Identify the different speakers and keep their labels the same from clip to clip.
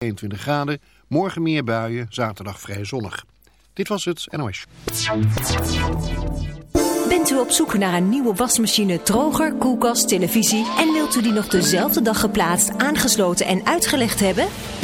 Speaker 1: 21 graden. Morgen meer buien, zaterdag vrij zonnig. Dit was het NOS.
Speaker 2: Bent u op zoek naar een nieuwe wasmachine, droger, koelkast, televisie... en wilt u die nog dezelfde dag geplaatst, aangesloten en uitgelegd hebben?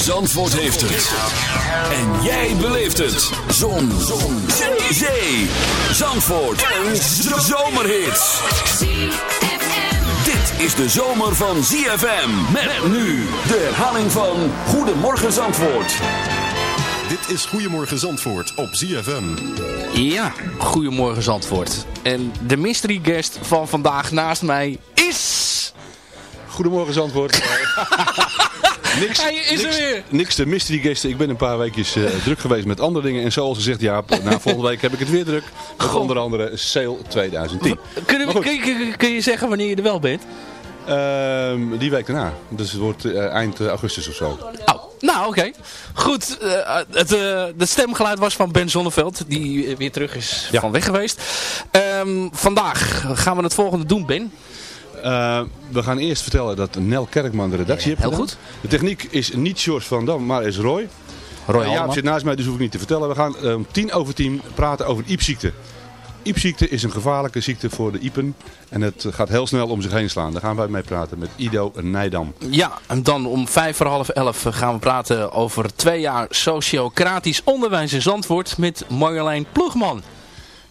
Speaker 3: Zandvoort heeft het. En jij beleeft het. Zon. Zon. Zee. Zee. Zandvoort. Een zomerhit. Dit is de zomer van ZFM. Met nu de herhaling van Goedemorgen Zandvoort.
Speaker 4: Dit is Goedemorgen Zandvoort op ZFM.
Speaker 5: Ja, goedemorgen Zandvoort. En de mystery guest van vandaag naast mij is...
Speaker 6: Goedemorgen Zandvoort. niks,
Speaker 5: Hij is er
Speaker 6: niks,
Speaker 5: weer.
Speaker 6: niks de mystery guesten. Ik ben een paar weekjes eh, druk geweest met andere dingen. En zoals gezegd, ja, na volgende week heb ik het weer druk. Met
Speaker 5: Goh.
Speaker 6: onder andere Sale 2010.
Speaker 5: Kunnen we, kun, je, kun je zeggen wanneer je er wel bent?
Speaker 6: Ehm, die week daarna. Dus het wordt eh, eind eh, augustus of zo.
Speaker 5: Oh, nou oké. Goed, het, stemgeluid was van Ben Zonneveld, die weer terug is
Speaker 6: Ja.
Speaker 5: van weg geweest. Ehm, vandaag gaan we het volgende doen, Ben.
Speaker 6: Eh, we gaan eerst vertellen dat Nel Kerkman de redactie heeft
Speaker 5: Heel
Speaker 6: gedaan.
Speaker 5: goed.
Speaker 6: De techniek is niet George van Dam, maar is Roy.
Speaker 5: Roy
Speaker 6: Uh, Jaap zit naast mij, dus hoef ik niet te vertellen. We gaan om tien over tien praten over iepziekte. Iepziekte is een gevaarlijke ziekte voor de iepen. En het gaat heel snel om zich heen slaan. Daar gaan wij mee praten met Ido Nijdam.
Speaker 5: Ja, en dan om vijf voor half elf gaan we praten over twee jaar sociocratisch onderwijs in Zandvoort met Marjolein Ploegman.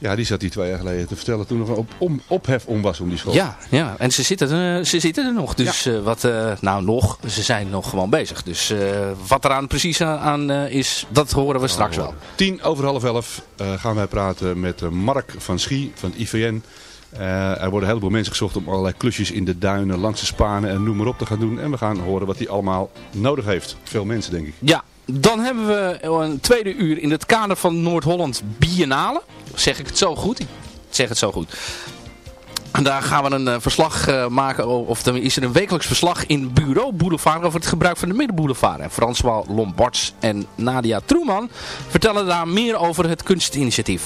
Speaker 6: Ja, die zat hier twee jaar geleden te vertellen toen nog een op, om, ophef om was om die school.
Speaker 5: Ja, ja, en ze zitten, er- ze zitten er nog. Dus eh, wat, eh, nou nog, ze zijn nog gewoon bezig. Dus eh, wat eraan precies aan, eh, is, dat horen we straks wel.
Speaker 6: Tien over half elf eh, gaan wij praten met eh, Mark van Schie van het IVN. Eh, er worden een heleboel mensen gezocht om allerlei klusjes in de duinen, langs de spanen en noem maar op te gaan doen. En we gaan horen wat hij allemaal nodig heeft. Veel mensen denk ik.
Speaker 5: Ja, dan hebben we een tweede uur in het kader van Noord-Holland Biennale. Zeg ik het zo goed? Ik zeg het zo goed. En daar gaan we een eh, verslag eh, maken, of dan is er een wekelijks verslag in Bureau Boulevard over het gebruik van de Middenboulevard. En François Lombards en Nadia Troeman vertellen daar meer over het kunstinitiatief.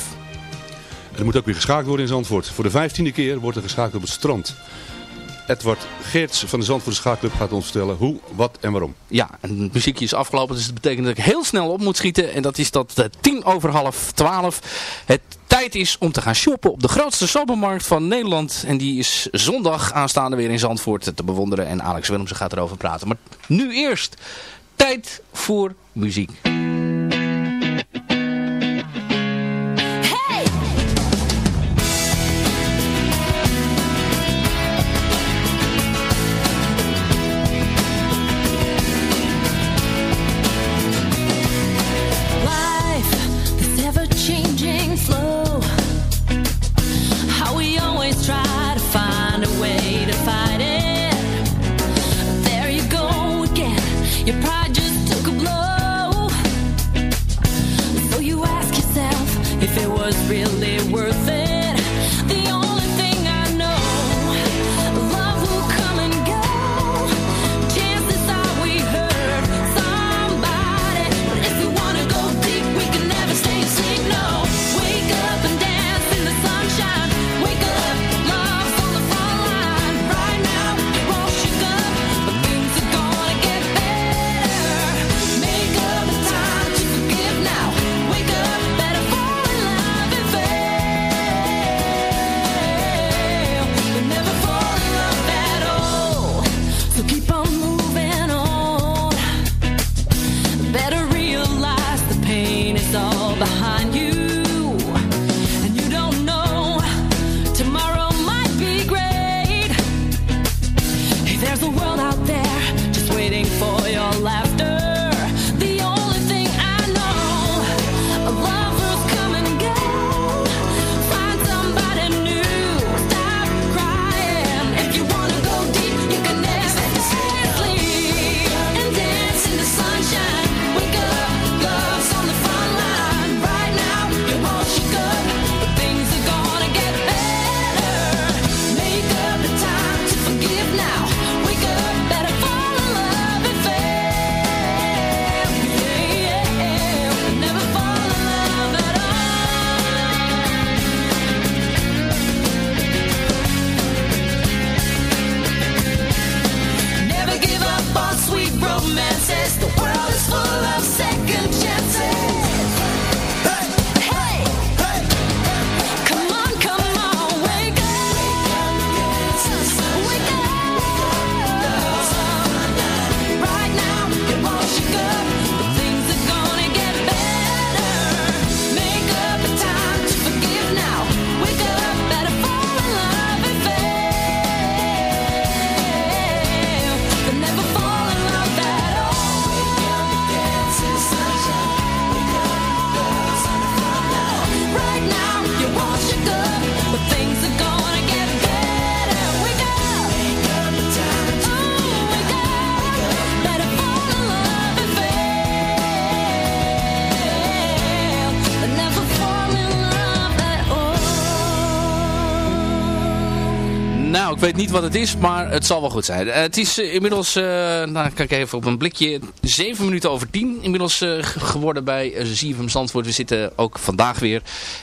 Speaker 6: Er moet ook weer geschaakt worden in Zandvoort. Voor de vijftiende keer wordt er geschaakt op het strand. Edward Geerts van de Zandvoortse Schaakclub gaat ons vertellen hoe, wat en waarom.
Speaker 5: Ja, en het muziekje is afgelopen, dus dat betekent dat ik heel snel op moet schieten. En dat is dat eh, tien over half twaalf het tijd is om te gaan shoppen op de grootste supermarkt van Nederland. En die is zondag aanstaande weer in Zandvoort te bewonderen. En Alex Willemsen gaat erover praten. Maar nu eerst tijd voor muziek. Wat het is, maar het zal wel goed zijn. Eh, het is eh, inmiddels, eh nou kijk even op een blikje, 7 minuten over 10 inmiddels geworden bij uh, ZFM Zandvoort. We zitten ook vandaag weer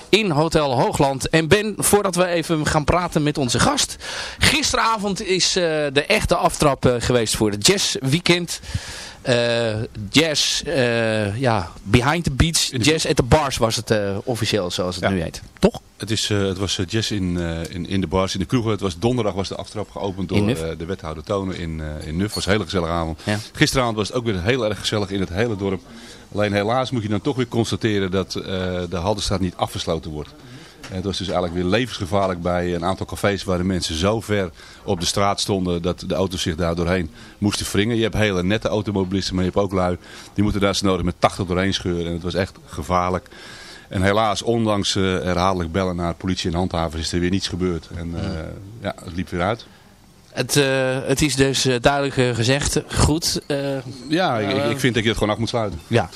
Speaker 5: in Hotel Hoogland. En Ben, voordat we even gaan praten met onze gast. Gisteravond is de echte aftrap geweest voor het Jazz Weekend. Eh, jazz, eh, ja, behind the beats, jazz at the bars was het eh, officieel zoals het
Speaker 6: Ja.
Speaker 5: nu heet. Toch?
Speaker 6: Het, is, het was jazz in, in, in de bars, in de kroegen. Het was donderdag was de aftrap geopend door de wethouder Tonen in, in Nuf. Het was een hele gezellige avond.
Speaker 5: Ja.
Speaker 6: Gisteravond was het ook weer heel erg gezellig in het hele dorp. Alleen helaas moet je dan toch weer constateren dat de Haldenstraat niet afgesloten wordt. En Het was dus eigenlijk weer levensgevaarlijk bij een aantal cafés waar de mensen zo ver op de straat stonden dat de auto's zich daar doorheen moesten wringen. Je hebt hele nette automobilisten, maar je hebt ook lui die moeten daar zo nodig met 80 doorheen scheuren. En het was echt gevaarlijk. En helaas, ondanks eh, herhaaldelijk bellen naar politie en handhavers, is er weer niets gebeurd. En eh, ja, het liep weer uit.
Speaker 5: Het, eh, het is dus duidelijk gezegd. Goed.
Speaker 6: Ja, ik, ik- ik vind dat je het gewoon af moet sluiten.
Speaker 5: ja.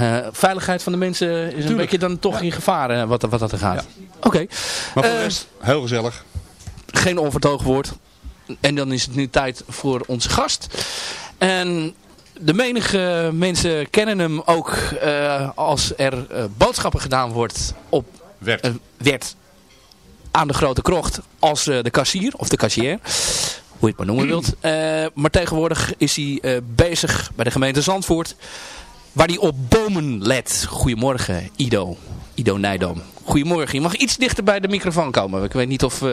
Speaker 5: Eh, veiligheid van de mensen is een beetje dan toch in gevaar eh, wat, wat dat er gaat. Oké.
Speaker 6: Maar voor de
Speaker 5: Eh,
Speaker 6: rest, heel gezellig.
Speaker 5: Geen onvertogen woord. En dan is het nu tijd voor onze gast. En de menige mensen kennen hem ook eh, als er boodschappen gedaan wordt op
Speaker 6: Werd.
Speaker 5: werd aan de grote krocht als de kassier of de kassier. Hoe je het maar noemen wilt. Eh, maar tegenwoordig is hij eh, bezig bij de gemeente Zandvoort. Waar hij op bomen let. Goedemorgen Ido. Ido Nijdam. Goedemorgen. Je mag iets dichter bij de microfoon komen. Ik weet niet of, eh,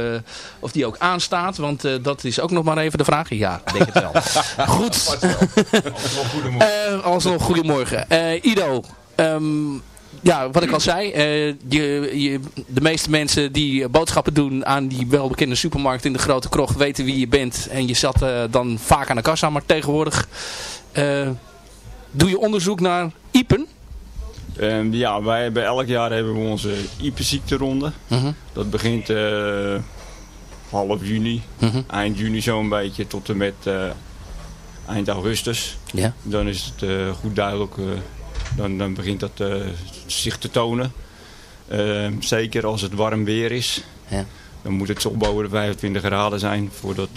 Speaker 5: of die ook aanstaat. Want eh, dat is ook nog maar even de vraag. Ja, denk het wel. Goed. Alsnog goedemorgen. Eh, Ido. ehm, ja, wat ik al zei. je, je, de meeste mensen die boodschappen doen aan die welbekende supermarkt in de Grote Krocht weten wie je bent. En je zat dan vaak aan de kassa. Maar tegenwoordig doe je onderzoek naar Iepen.
Speaker 7: Ehm, ja, wij hebben elk jaar hebben we onze Iepenziekteronde.
Speaker 5: Mhm.
Speaker 7: Dat begint eh, half juni,
Speaker 5: Mhm.
Speaker 7: eind juni zo'n beetje, tot en met eh, eind augustus.
Speaker 5: Ja.
Speaker 7: Dan is het eh, goed duidelijk, dan, dan begint dat zich te tonen. Ehm, zeker als het warm weer is.
Speaker 5: Ja.
Speaker 7: Dan moet het toch boven de 25 graden zijn voordat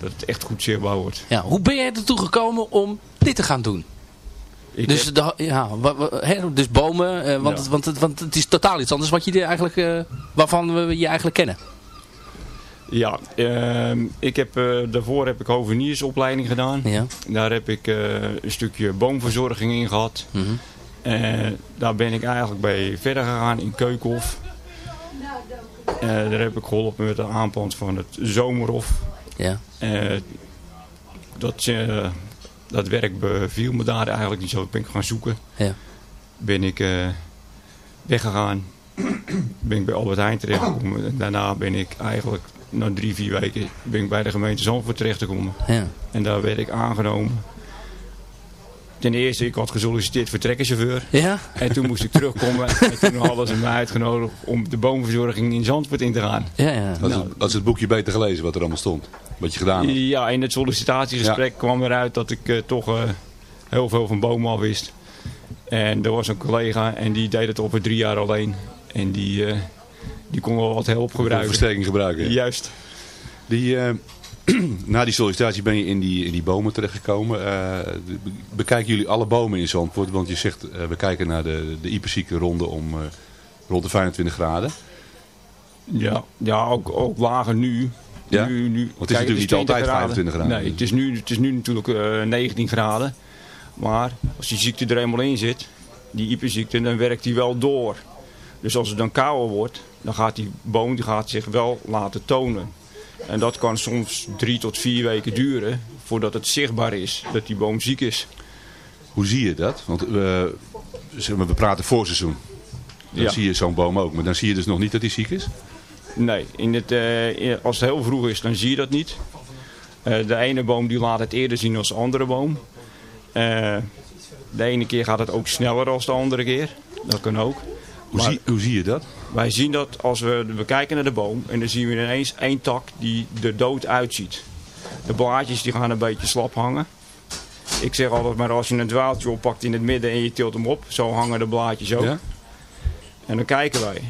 Speaker 7: dat het echt goed zichtbaar wordt.
Speaker 5: Ja, hoe ben jij ertoe gekomen om dit te gaan doen?
Speaker 7: Ik
Speaker 5: dus,
Speaker 7: heb-
Speaker 5: de, ja, dus bomen, eh, want,
Speaker 7: Ja.
Speaker 5: het, want, het, want het is totaal iets anders wat je eigenlijk, eh, waarvan we je eigenlijk kennen.
Speaker 7: Ja, ehm, ik heb, eh, daarvoor heb ik hoveniersopleiding gedaan.
Speaker 5: Ja.
Speaker 7: Daar heb ik een stukje boomverzorging in gehad. En daar ben ik eigenlijk bij verder gegaan in Keukenhof. Daar heb ik geholpen met de aanplant van het zomerhof.
Speaker 5: Ja.
Speaker 7: Dat, dat werk beviel me daar eigenlijk niet zo. Ik ben gaan zoeken.
Speaker 5: Ja.
Speaker 7: Ben ik eh, weggegaan. ben ik bij Albert Heijn terechtgekomen. En daarna ben ik eigenlijk na drie, vier weken ben ik bij de gemeente Zandvoort terechtgekomen.
Speaker 5: Ja.
Speaker 7: En daar werd ik aangenomen. Ten eerste, ik had gesolliciteerd voor trekkerchauffeur.
Speaker 5: Ja?
Speaker 7: En toen moest ik terugkomen. en toen hadden ze mij uitgenodigd om de boomverzorging in Zandvoort in te gaan.
Speaker 5: Ja, ja.
Speaker 6: Dat is, dat is het boekje beter gelezen wat er allemaal stond. Wat je gedaan had.
Speaker 7: Ja, in het sollicitatiegesprek kwam eruit dat ik eh, toch eh, heel veel van bomen al wist. En er was een collega en die deed het over drie jaar alleen. En die, eh, die kon wel wat hulp gebruiken.
Speaker 6: versterking gebruiken.
Speaker 7: Juist.
Speaker 6: Die, eh, na die sollicitatie ben je in die, in die bomen terechtgekomen. Be- bekijken jullie alle bomen in Zandvoort? Want je zegt, eh, we kijken naar de, de ronde om eh, rond de 25 graden.
Speaker 7: Ja, ja ook, ook lager nu.
Speaker 6: Ja?
Speaker 7: Nu, nu,
Speaker 6: Want het is natuurlijk niet
Speaker 7: 20
Speaker 6: altijd 25 graden.
Speaker 7: Nee, het is nu, het is nu natuurlijk eh, 19 graden. Maar als die ziekte er eenmaal in zit, die hyperziekte, dan werkt die wel door. Dus als het dan kouder wordt, dan gaat die boom die gaat zich wel laten tonen. En dat kan soms drie tot vier weken duren voordat het zichtbaar is dat die boom ziek is.
Speaker 6: Hoe zie je dat? Want eh, zeg maar, we praten voorseizoen. Dan
Speaker 7: Ja.
Speaker 6: zie je zo'n boom ook. Maar dan zie je dus nog niet dat hij ziek is?
Speaker 7: Nee, in het, eh, als het heel vroeg is, dan zie je dat niet. Eh, de ene boom die laat het eerder zien dan de andere boom. De ene keer gaat het ook sneller dan de andere keer. Dat kan ook.
Speaker 6: Hoe,
Speaker 7: Maar
Speaker 6: zie, hoe zie je dat?
Speaker 7: Wij zien dat als we, we kijken naar de boom en dan zien we ineens één tak die er dood uitziet. De blaadjes die gaan een beetje slap hangen. Ik zeg altijd maar als je een dwaaltje oppakt in het midden en je tilt hem op, zo hangen de blaadjes ook.
Speaker 6: Ja?
Speaker 7: En dan kijken wij.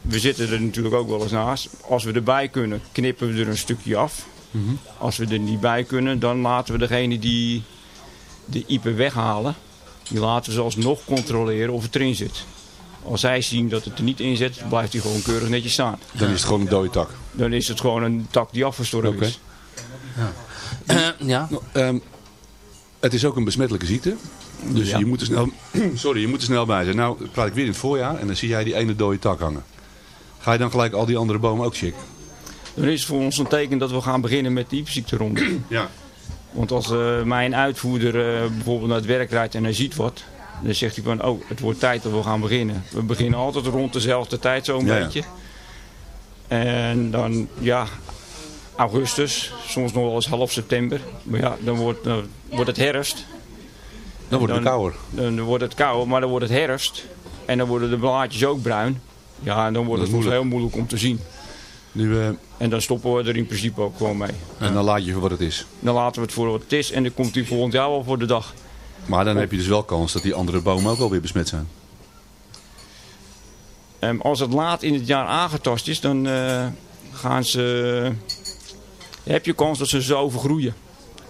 Speaker 7: we zitten er natuurlijk ook wel eens naast. Als we erbij kunnen, knippen we er een stukje af.
Speaker 6: Mhm.
Speaker 7: Als we er niet bij kunnen, dan laten we degene die de iepen weghalen, die laten we zelfs nog controleren of het erin zit. Als zij zien dat het er niet in zit, blijft hij gewoon keurig netjes staan.
Speaker 6: Dan is het gewoon een dode tak.
Speaker 7: Dan is het gewoon een tak die afgestorven is.
Speaker 5: Eh, ja.
Speaker 6: Nou, ehm, het is ook een besmettelijke ziekte. Dus
Speaker 7: Ja.
Speaker 6: je, moet er snel, sorry, je moet er snel bij zijn. Nou praat ik weer in het voorjaar en dan zie jij die ene dode tak hangen. Ga je dan gelijk al die andere bomen ook chic?
Speaker 7: Dan is het voor ons een teken dat we gaan beginnen met de iepenziekteronde.
Speaker 6: Ja.
Speaker 7: Want als eh, mijn uitvoerder eh, bijvoorbeeld naar het werk rijdt en hij ziet wat, dan zegt hij van, oh, het wordt tijd dat we gaan beginnen. We beginnen altijd rond dezelfde tijd zo'n
Speaker 6: Ja,
Speaker 7: beetje. En dan, ja, augustus, soms nog wel eens half september. Maar ja, dan wordt, dan wordt het herfst.
Speaker 6: Dan wordt het kouder.
Speaker 7: Dan wordt het kouder, maar dan wordt het herfst. En dan worden de blaadjes ook bruin. Ja, en dan wordt
Speaker 6: Dat
Speaker 7: het soms heel moeilijk om te zien.
Speaker 6: Nu, eh,
Speaker 7: En dan stoppen we er in principe ook gewoon mee.
Speaker 6: En dan laat je voor wat het is.
Speaker 7: Dan laten we het voor wat het is en dan komt hij volgend jaar wel voor de dag.
Speaker 6: Maar dan heb je dus wel kans dat die andere bomen ook alweer besmet zijn.
Speaker 7: Ehm, als het laat in het jaar aangetast is, dan eh, gaan ze, heb je kans dat ze zo overgroeien.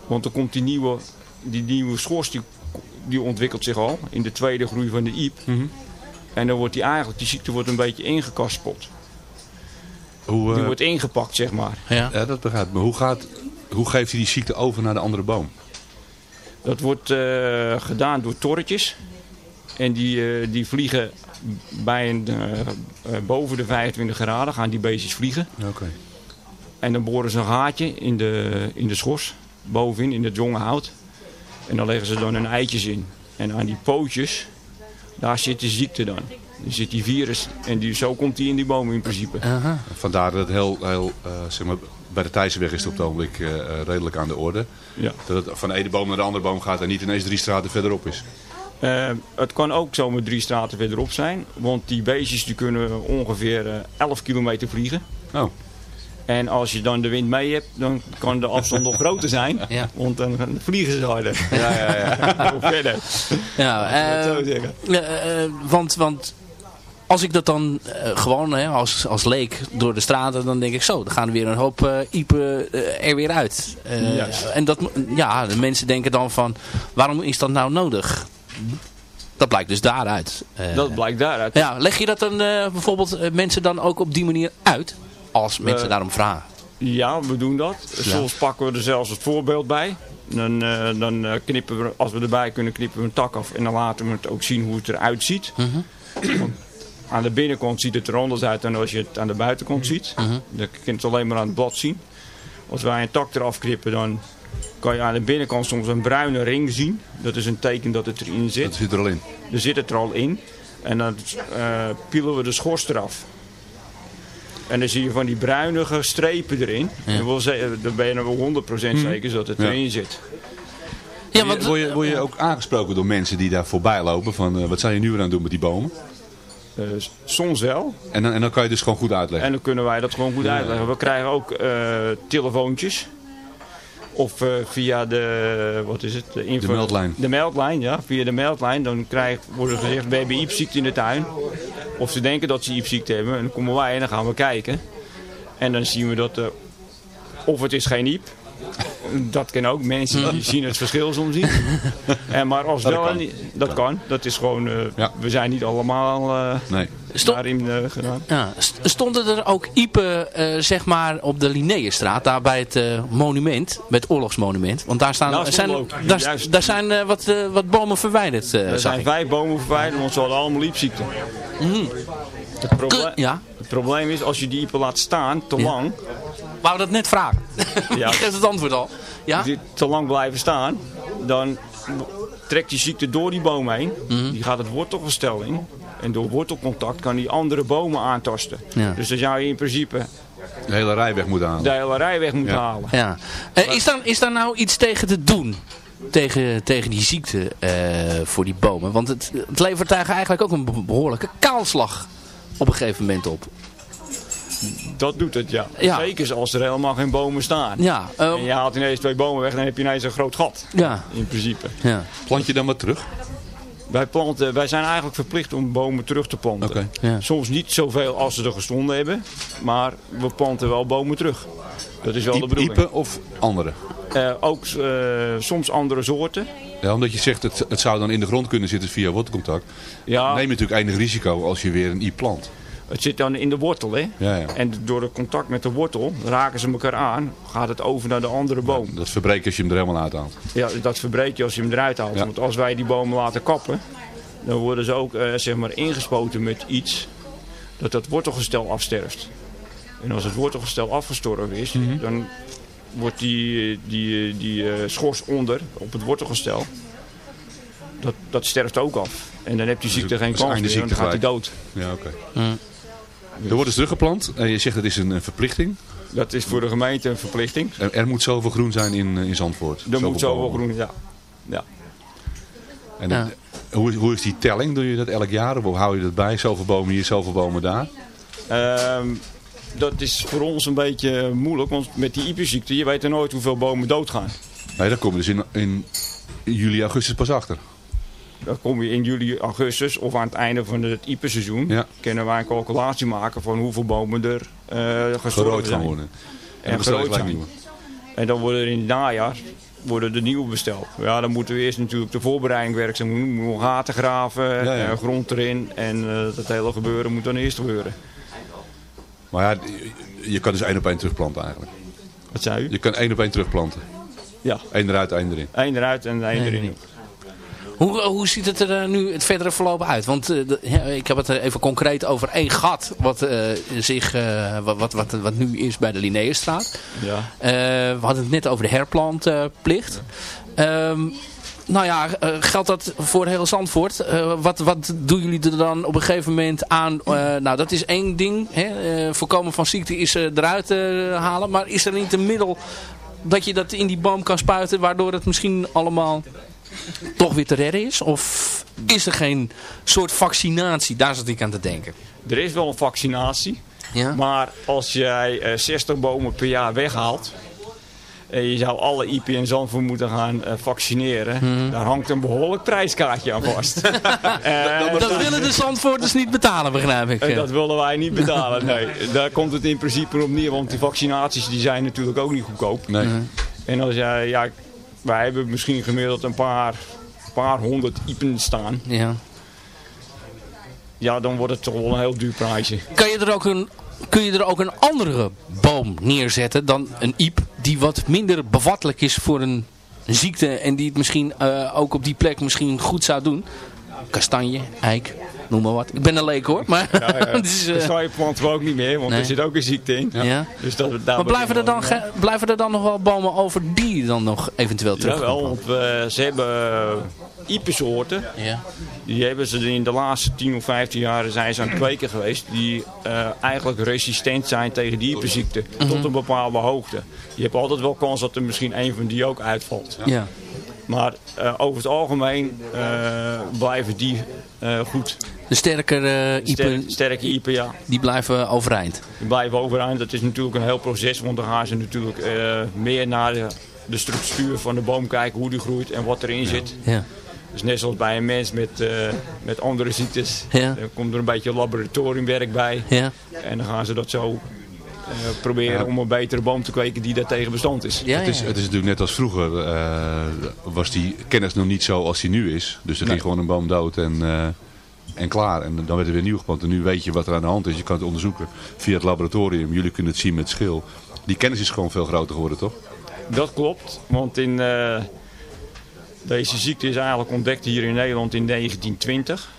Speaker 7: Want dan komt die nieuwe, die nieuwe schors, die, die ontwikkelt zich al in de tweede groei van de iep. En dan wordt die eigenlijk, die ziekte wordt een beetje ingekaspeld.
Speaker 6: Hoe,
Speaker 7: Die
Speaker 6: eh,
Speaker 7: wordt ingepakt, zeg maar.
Speaker 5: Ja.
Speaker 6: ja, dat begrijp ik. Maar hoe, gaat, hoe geeft hij die ziekte over naar de andere boom?
Speaker 7: Dat wordt eh, gedaan door torretjes. En die, eh, die vliegen bij een, eh, boven de 25 graden, gaan die beestjes vliegen.
Speaker 6: Oké.
Speaker 7: En dan boren ze een gaatje in de, in de schors, bovenin, in het jonge hout. En dan leggen ze dan hun eitjes in. En aan die pootjes, daar zit de ziekte dan. Er zit die virus en die, zo komt die in die boom in principe.
Speaker 6: Vandaar dat het heel, heel zeg maar, bij de Thijssenweg is het op het ogenblik redelijk aan de orde.
Speaker 7: Ja.
Speaker 6: Dat het van de ene boom naar de andere boom gaat en niet ineens drie straten verderop is.
Speaker 7: Eh, het kan ook zomaar drie straten verderop zijn. Want die beestjes die kunnen ongeveer eh, 11 kilometer vliegen.
Speaker 6: Oh.
Speaker 7: En als je dan de wind mee hebt, dan kan de afstand nog groter zijn.
Speaker 5: Ja.
Speaker 7: Want dan vliegen ze harder.
Speaker 6: Ja, ja, ja.
Speaker 7: Of verder.
Speaker 5: Ja, eh,
Speaker 7: zeggen.
Speaker 5: eh, eh, want, want als ik dat dan eh, gewoon hè, als, als leek door de straten, dan denk ik zo, dan gaan er weer een hoop eh iepen eh, er weer uit. En dat, ja, de mensen denken dan van, waarom is dat nou nodig? Dat blijkt dus daaruit.
Speaker 7: Dat blijkt daaruit.
Speaker 5: ja, leg je dat dan bijvoorbeeld mensen dan ook op die manier uit? Als mensen daarom vragen.
Speaker 7: Ja, we doen dat. Soms pakken we er zelfs het voorbeeld bij. Dan, dan knippen we, als we erbij kunnen, knippen we een tak af. En dan laten we het ook zien hoe het eruit ziet. Want aan de binnenkant ziet het er anders uit dan als je het aan de buitenkant ziet. Dan kun je het alleen maar aan het blad zien. Als wij een tak eraf knippen, dan kan je aan de binnenkant soms een bruine ring zien. Dat is een teken dat het erin zit.
Speaker 6: Dat zit er al in.
Speaker 7: Er zit het er al in. En dan eh, pielen we de schors eraf. En dan zie je van die bruinige strepen erin. En wil ze- dan ben je er wel 100% zeker dat het
Speaker 6: Ja.
Speaker 7: erin zit.
Speaker 5: Ja,
Speaker 6: Word je, word, je, word je ook aangesproken door mensen die daar voorbij lopen? Van, eh, wat zijn je nu weer aan het doen met die bomen?
Speaker 7: Eh, soms wel.
Speaker 6: En dan, en dan kan je dus gewoon goed uitleggen.
Speaker 7: En dan kunnen wij dat gewoon goed uitleggen. We krijgen ook eh, telefoontjes. Of eh, via de, wat is het? De, info-
Speaker 6: De meldlijn.
Speaker 7: De meldlijn, ja. Via de meldlijn. Dan krijg, wordt er gezegd, we hebben iepziekte in de tuin. Of ze denken dat ze iepziekte hebben. En dan komen wij en dan gaan we kijken. En dan zien we dat, of het is geen iep. Dat kan ook. Mensen die zien het verschil soms niet. En maar als
Speaker 6: Dat
Speaker 7: wel,
Speaker 6: kan.
Speaker 7: dat kan. Dat is gewoon, eh,
Speaker 6: Ja.
Speaker 7: we zijn niet allemaal eh
Speaker 6: Nee.
Speaker 7: Daarin eh, gedaan.
Speaker 5: Ja, st- stonden er ook iepen eh, zeg maar op de Linnaeusstraat, daar bij het eh, monument, bij het oorlogsmonument? Want daar, staan,
Speaker 7: Daar stonden
Speaker 5: zijn,
Speaker 7: ook,
Speaker 5: daar, zijn wat, wat bomen verwijderd, eh
Speaker 7: Er zijn vijf bomen verwijderd, want ze hadden allemaal liepziekte. Het, proble-
Speaker 5: Ja,
Speaker 7: het probleem is, als je die iepen laat staan, te
Speaker 5: Ja.
Speaker 7: lang,
Speaker 5: wou we dat net vragen.
Speaker 7: Ja.
Speaker 5: Je geeft het antwoord al. Ja?
Speaker 7: die te lang blijven staan, dan trekt die ziekte door die boom heen.
Speaker 5: Mhm.
Speaker 7: Die gaat het wortelgestel in. En door wortelcontact kan die andere bomen aantasten.
Speaker 5: Ja.
Speaker 7: Dus dan zou je in principe
Speaker 6: De hele rij weg moeten halen.
Speaker 7: de hele rij weg moeten
Speaker 6: Ja.
Speaker 7: halen.
Speaker 5: Ja. Eh, is, daar, is daar nou iets tegen te doen? Tegen, tegen die ziekte eh, voor die bomen? Want het, het levert eigenlijk ook een be- behoorlijke kaalslag op een gegeven moment op.
Speaker 7: Dat doet het, ja.
Speaker 5: Ja.
Speaker 7: Zeker als er helemaal geen bomen staan.
Speaker 5: Ja, eh,
Speaker 7: En je haalt ineens twee bomen weg, dan heb je ineens een groot gat.
Speaker 5: ja,
Speaker 7: In principe.
Speaker 5: ja.
Speaker 6: Plant je dan wat terug?
Speaker 7: Wij, planten, wij zijn eigenlijk verplicht om bomen terug te planten.
Speaker 5: Ja.
Speaker 7: Soms niet zoveel als ze er gestonden hebben, maar we planten wel bomen terug. Dat is wel de bedoeling.
Speaker 6: Iepen of andere?
Speaker 7: Eh, ook eh, soms andere soorten.
Speaker 6: Ja, omdat je zegt het, het zou dan in de grond kunnen zitten via wortelcontact.
Speaker 7: Ja,
Speaker 6: Neem je natuurlijk enig risico als je weer een iep plant.
Speaker 7: Het zit dan in de wortel. Hè?
Speaker 6: Ja, ja.
Speaker 7: En door het contact met de wortel raken ze elkaar aan, gaat het over naar de andere boom.
Speaker 6: Dat verbreekt als je hem er helemaal uithaalt.
Speaker 7: Ja, dat verbreek je als je hem eruit haalt.
Speaker 6: Ja.
Speaker 7: Want als wij die bomen laten kappen, dan worden ze ook eh, zeg maar ingespoten met iets dat dat wortelgestel afsterft. En als het wortelgestel afgestorven is,
Speaker 6: Mhm.
Speaker 7: dan wordt die, die, die eh, schors onder op het wortelgestel, dat, dat sterft ook af. En dan heb die ziekte geen
Speaker 6: dat is
Speaker 7: kans meer, dan
Speaker 6: ziekte
Speaker 7: gaat hij dood.
Speaker 6: Ja, oké. Er wordt dus teruggeplant. En je zegt het is een, een verplichting.
Speaker 7: Dat is voor de gemeente een verplichting.
Speaker 6: Er, er moet zoveel groen zijn in, eh, in Zandvoort.
Speaker 7: Er moet zoveel
Speaker 6: bomen.
Speaker 7: groen, ja. ja.
Speaker 6: En
Speaker 5: Ja.
Speaker 6: het- hoe, hoe is die telling? Doe je dat elk jaar? Of hoe hou je dat bij? Zoveel bomen hier, zoveel bomen daar?
Speaker 7: Ehm, dat is voor ons een beetje moeilijk, want met die IPU-ziekte, je weet er nooit hoeveel bomen doodgaan.
Speaker 6: Nee, daar kom je dus in, in juli, augustus pas achter.
Speaker 7: Dan kom je in juli, augustus of aan het einde van het IPU-seizoen,
Speaker 6: Ja.
Speaker 7: kunnen wij een calculatie maken van hoeveel bomen er eh gestorven zijn.
Speaker 6: gaan worden. En,
Speaker 7: En groot
Speaker 6: gelijk
Speaker 7: zijn.
Speaker 6: nieuwe.
Speaker 7: En dan worden er in het najaar worden de nieuwe besteld. Ja, dan moeten we eerst natuurlijk de voorbereiding werkzaam doen. We moeten gaten graven,
Speaker 6: Ja, ja.
Speaker 7: eh, grond erin. En eh, dat hele gebeuren moet dan eerst gebeuren.
Speaker 6: Maar ja, je- kan dus één op één terugplanten eigenlijk.
Speaker 7: Wat zei u?
Speaker 6: Je kan één op één terugplanten.
Speaker 7: Ja,
Speaker 6: Eén eruit, één erin.
Speaker 7: één eruit en één erin.
Speaker 5: Hoe, hoe ziet het er eh, nu het verdere verloop uit? Want eh, ik heb het even concreet over één gat wat, eh, zich, eh, wat, wat, wat, wat nu is bij de Linnaeusstraat.
Speaker 7: Ja.
Speaker 5: Eh, we hadden het net over de herplantplicht. Ehm, nou ja, eh, geldt dat voor heel Zandvoort? Eh, wat, wat doen jullie er dan op een gegeven moment aan? Eh, nou, dat is één ding. Hè? Eh, voorkomen van ziekte is eh, eruit eh, halen. Maar is er niet een middel dat je dat in die boom kan spuiten... waardoor het misschien allemaal toch weer te redden is? Of is er geen soort vaccinatie? Daar zat ik aan te denken.
Speaker 7: Er is wel een vaccinatie.
Speaker 5: Ja?
Speaker 7: Maar als jij eh, 60 bomen per jaar weghaalt. En je zou alle IP in Zandvoort moeten gaan eh, vaccineren.
Speaker 5: Mhm.
Speaker 7: Daar hangt een behoorlijk prijskaartje aan vast. Eh,
Speaker 5: dat willen de Zandvoorters niet betalen, begrijp ik.
Speaker 7: En dat willen wij niet betalen, nee. Daar komt het in principe op neer, want die vaccinaties die zijn natuurlijk ook niet goedkoop.
Speaker 6: Nee.
Speaker 7: En als jij, ja, wij hebben misschien gemiddeld een paar, paar honderd iepen staan.
Speaker 5: Ja.
Speaker 7: Ja, dan wordt het toch wel een heel duur prijsje.
Speaker 5: Kan je er ook een, kun je er ook een andere boom neerzetten dan een iep die wat minder bevattelijk is voor een ziekte en die het misschien eh, ook op die plek misschien goed zou doen? Kastanje, eik, noem maar wat. Ik ben een leek hoor, maar eh,
Speaker 7: Dat zou je planten we ook niet meer, want
Speaker 5: Nee.
Speaker 7: er zit ook een ziekte in.
Speaker 5: ja.
Speaker 7: Dus dat, daar
Speaker 5: Maar blijven er, dan, ge- blijven er dan nog wel bomen over die dan nog eventueel terug
Speaker 7: Jawel, want we, ze hebben iepensoorten.
Speaker 5: Ja.
Speaker 7: Die hebben ze in de laatste 10 of 15 jaar zijn ze aan het kweken geweest. Die eh, eigenlijk resistent zijn tegen die iepenziekte.
Speaker 5: Mhm.
Speaker 7: Tot een bepaalde hoogte. Je hebt altijd wel kans dat er misschien een van die ook uitvalt.
Speaker 5: Ja.
Speaker 7: Maar eh, over het algemeen eh, blijven die eh, goed.
Speaker 5: De sterkere uh,
Speaker 7: Sterk, sterke iepen, ja.
Speaker 5: die blijven overeind.
Speaker 7: Die blijven overeind. Dat is natuurlijk een heel proces. Want dan gaan ze natuurlijk meer naar de, de structuur van de boom kijken. Hoe die groeit en wat erin zit.
Speaker 5: Ja.
Speaker 7: Dus net zoals bij een mens met, met andere ziektes.
Speaker 5: Ja.
Speaker 7: Dan komt er een beetje laboratoriumwerk bij.
Speaker 5: Ja.
Speaker 7: En dan gaan ze dat zo proberen ja. om een betere boom te kweken die daar tegen bestand is.
Speaker 6: Ja, het, is het is natuurlijk net als vroeger. Uh, was die kennis nog niet zo als die nu is. Dus er ging nee. gewoon een boom dood en, uh, en klaar. En dan werd er weer nieuw geplant. En nu weet je wat er aan de hand is. Je kan het onderzoeken via het laboratorium. Jullie kunnen het zien met schil. Die kennis is gewoon veel groter geworden, toch?
Speaker 7: Dat klopt. Want in... Uh, deze ziekte is eigenlijk ontdekt hier in Nederland in 1920.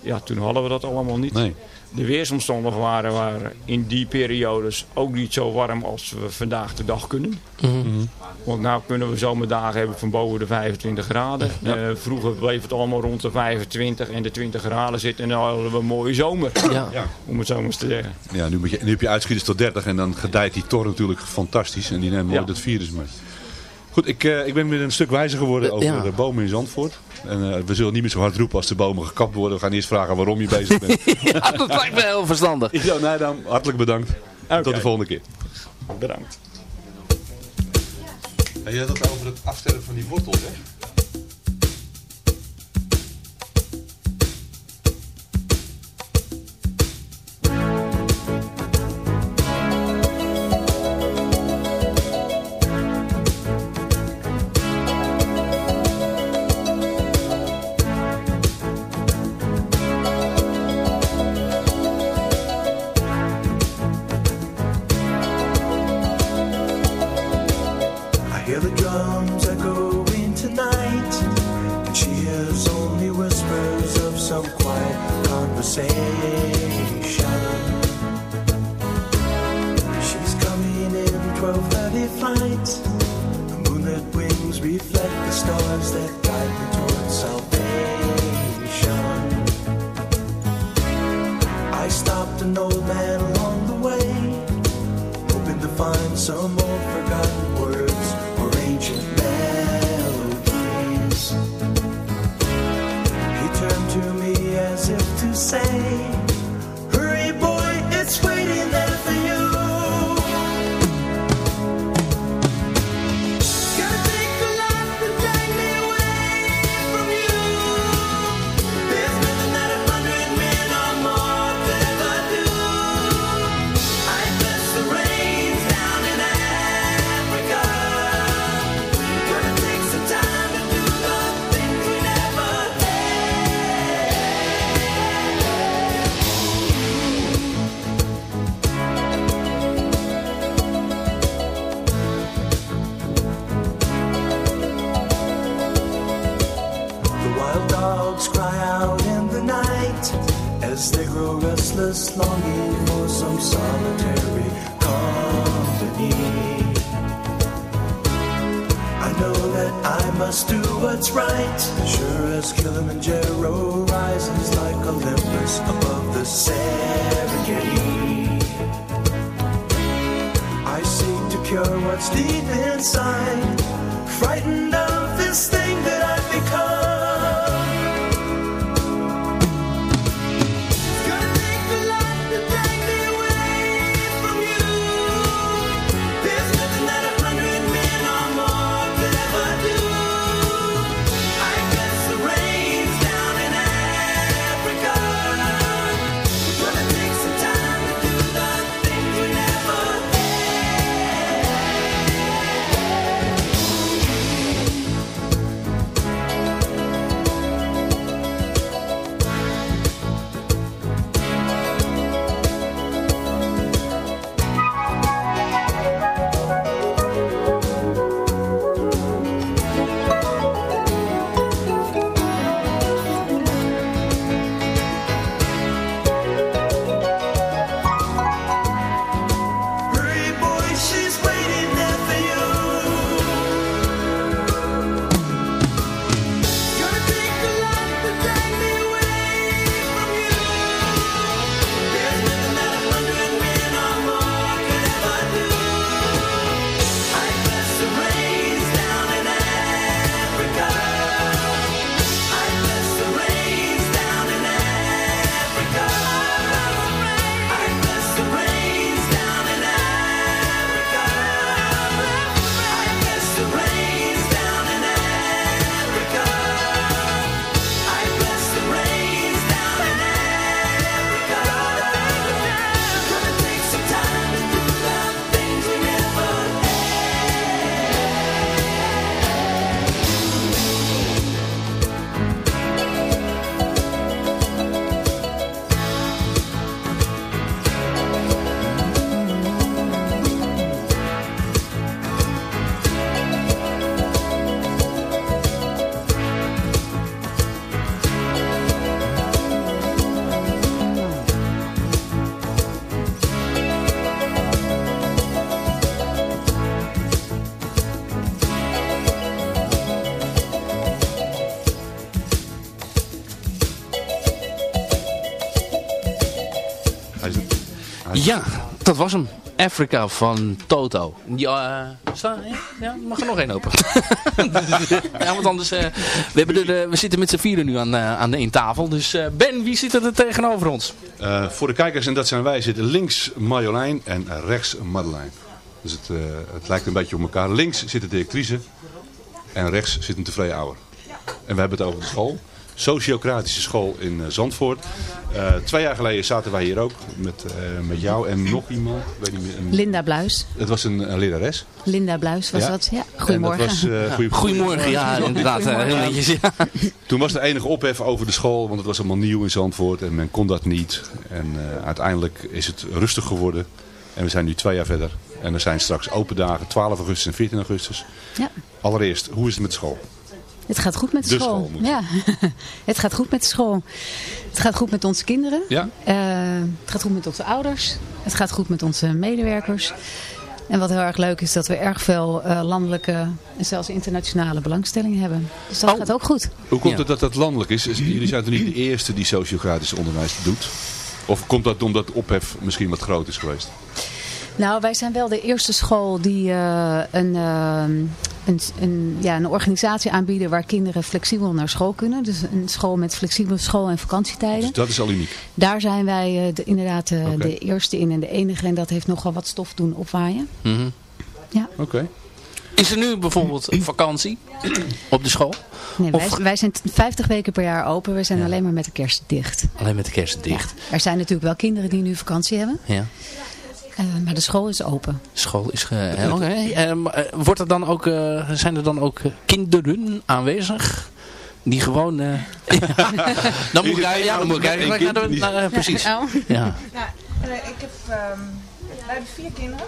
Speaker 7: Ja, toen hadden we dat allemaal niet.
Speaker 6: Nee.
Speaker 7: De weersomstandigheden waren, waren in die periodes ook niet zo warm als we vandaag de dag kunnen.
Speaker 5: Mm
Speaker 7: -hmm. Want nu kunnen we zomerdagen hebben van boven de 25 graden. Ja. Uh, vroeger bleef het allemaal rond de 25 en de 20 graden zitten. En dan hadden we een mooie zomer.
Speaker 5: Ja.
Speaker 7: Om het zo maar eens te zeggen.
Speaker 6: Ja, nu, je, nu heb je uitschieters tot 30 en dan gedijt die tor natuurlijk fantastisch. En die nemen ja. dat virus mee. Goed, ik, uh, ik ben weer een stuk wijzer geworden over ja. de bomen in Zandvoort. En uh, we zullen niet meer zo hard roepen als de bomen gekapt worden. We gaan eerst vragen waarom je bezig bent.
Speaker 5: ja, dat lijkt me heel verstandig.
Speaker 6: Ja, nee, dan hartelijk bedankt. Okay. Tot de volgende keer.
Speaker 7: Bedankt.
Speaker 6: En je had het over het afsterven van die wortels, hè?
Speaker 5: Dat was hem. Africa van Toto. Ja, uh, sta, ja, ja, mag er nog één open. ja, want anders... eh, we, hebben er, eh, we zitten met z'n vieren nu aan, eh, aan de één tafel. Dus eh, Ben, wie zit er tegenover ons?
Speaker 6: Eh, voor de kijkers, en dat zijn wij, zitten links Marjolein en rechts Madeleine. Dus het, eh, het lijkt een beetje op elkaar. Links zit de directrice en rechts zit een tevreden ouder. En we hebben het over de school. Sociocratische school in eh, Zandvoort. Eh, twee jaar geleden zaten wij hier ook met, eh, met jou en nog iemand. Ik weet niet meer, een-
Speaker 8: Linda Bluis.
Speaker 6: Het was een, een lerares.
Speaker 8: Linda Bluis was
Speaker 6: Ja?
Speaker 8: dat. Ja,
Speaker 6: En
Speaker 8: goedemorgen.
Speaker 6: dat was, eh, goeie-
Speaker 5: Goedemorgen, ja, inderdaad. heel netjes. Ja.
Speaker 6: Toen was er enige ophef over de school, want het was allemaal nieuw in Zandvoort en men kon dat niet. En eh, uiteindelijk is het rustig geworden en we zijn nu twee jaar verder. En er zijn straks open dagen, 12 augustus en 14 augustus.
Speaker 8: Ja.
Speaker 6: Allereerst, hoe is het met school?
Speaker 8: Het gaat goed met de,
Speaker 6: De
Speaker 8: school. ja, het gaat goed met de school. Het gaat goed met onze kinderen.
Speaker 6: Ja?
Speaker 8: Eh, het gaat goed met onze ouders. Het gaat goed met onze medewerkers. En wat heel erg leuk is, dat we erg veel eh, landelijke en zelfs internationale belangstelling hebben. Dus dat gaat ook goed.
Speaker 6: Hoe komt het dat dat landelijk is? Jullie zijn toch niet de eerste die sociocratisch onderwijs doet? Of komt dat omdat de ophef misschien wat groot is geweest?
Speaker 8: Nou, wij zijn wel de eerste school die eh, een, eh, een, een, ja, een organisatie aanbieden waar kinderen flexibel naar school kunnen. Dus een school met flexibele school- en vakantietijden.
Speaker 6: Dus dat is al uniek.
Speaker 8: Daar zijn wij eh, de, inderdaad eh, de eerste in en de enige. En dat heeft nogal wat stof doen opwaaien.
Speaker 5: Mhm.
Speaker 8: Ja.
Speaker 6: Oké.
Speaker 5: Is er nu bijvoorbeeld vakantie op de school?
Speaker 8: Nee, wij,
Speaker 5: Of-
Speaker 8: wij zijn 50 weken per jaar open. We zijn alleen maar met de kerst dicht.
Speaker 5: Alleen met de kerst dicht.
Speaker 8: Er zijn natuurlijk wel kinderen die nu vakantie hebben.
Speaker 5: Ja.
Speaker 8: Eh, maar de school is open.
Speaker 5: School is... ge- eh, Oké. Eh, eh, wordt er dan ook, eh, zijn er dan ook kinderen aanwezig? Die gewoon... eh, dan moet ik, ja, dan moet ik eigenlijk naar de- naar- precies.
Speaker 8: Ja,
Speaker 5: Ja.
Speaker 9: Nou, eh, ik heb, ehm, wij hebben vier kinderen.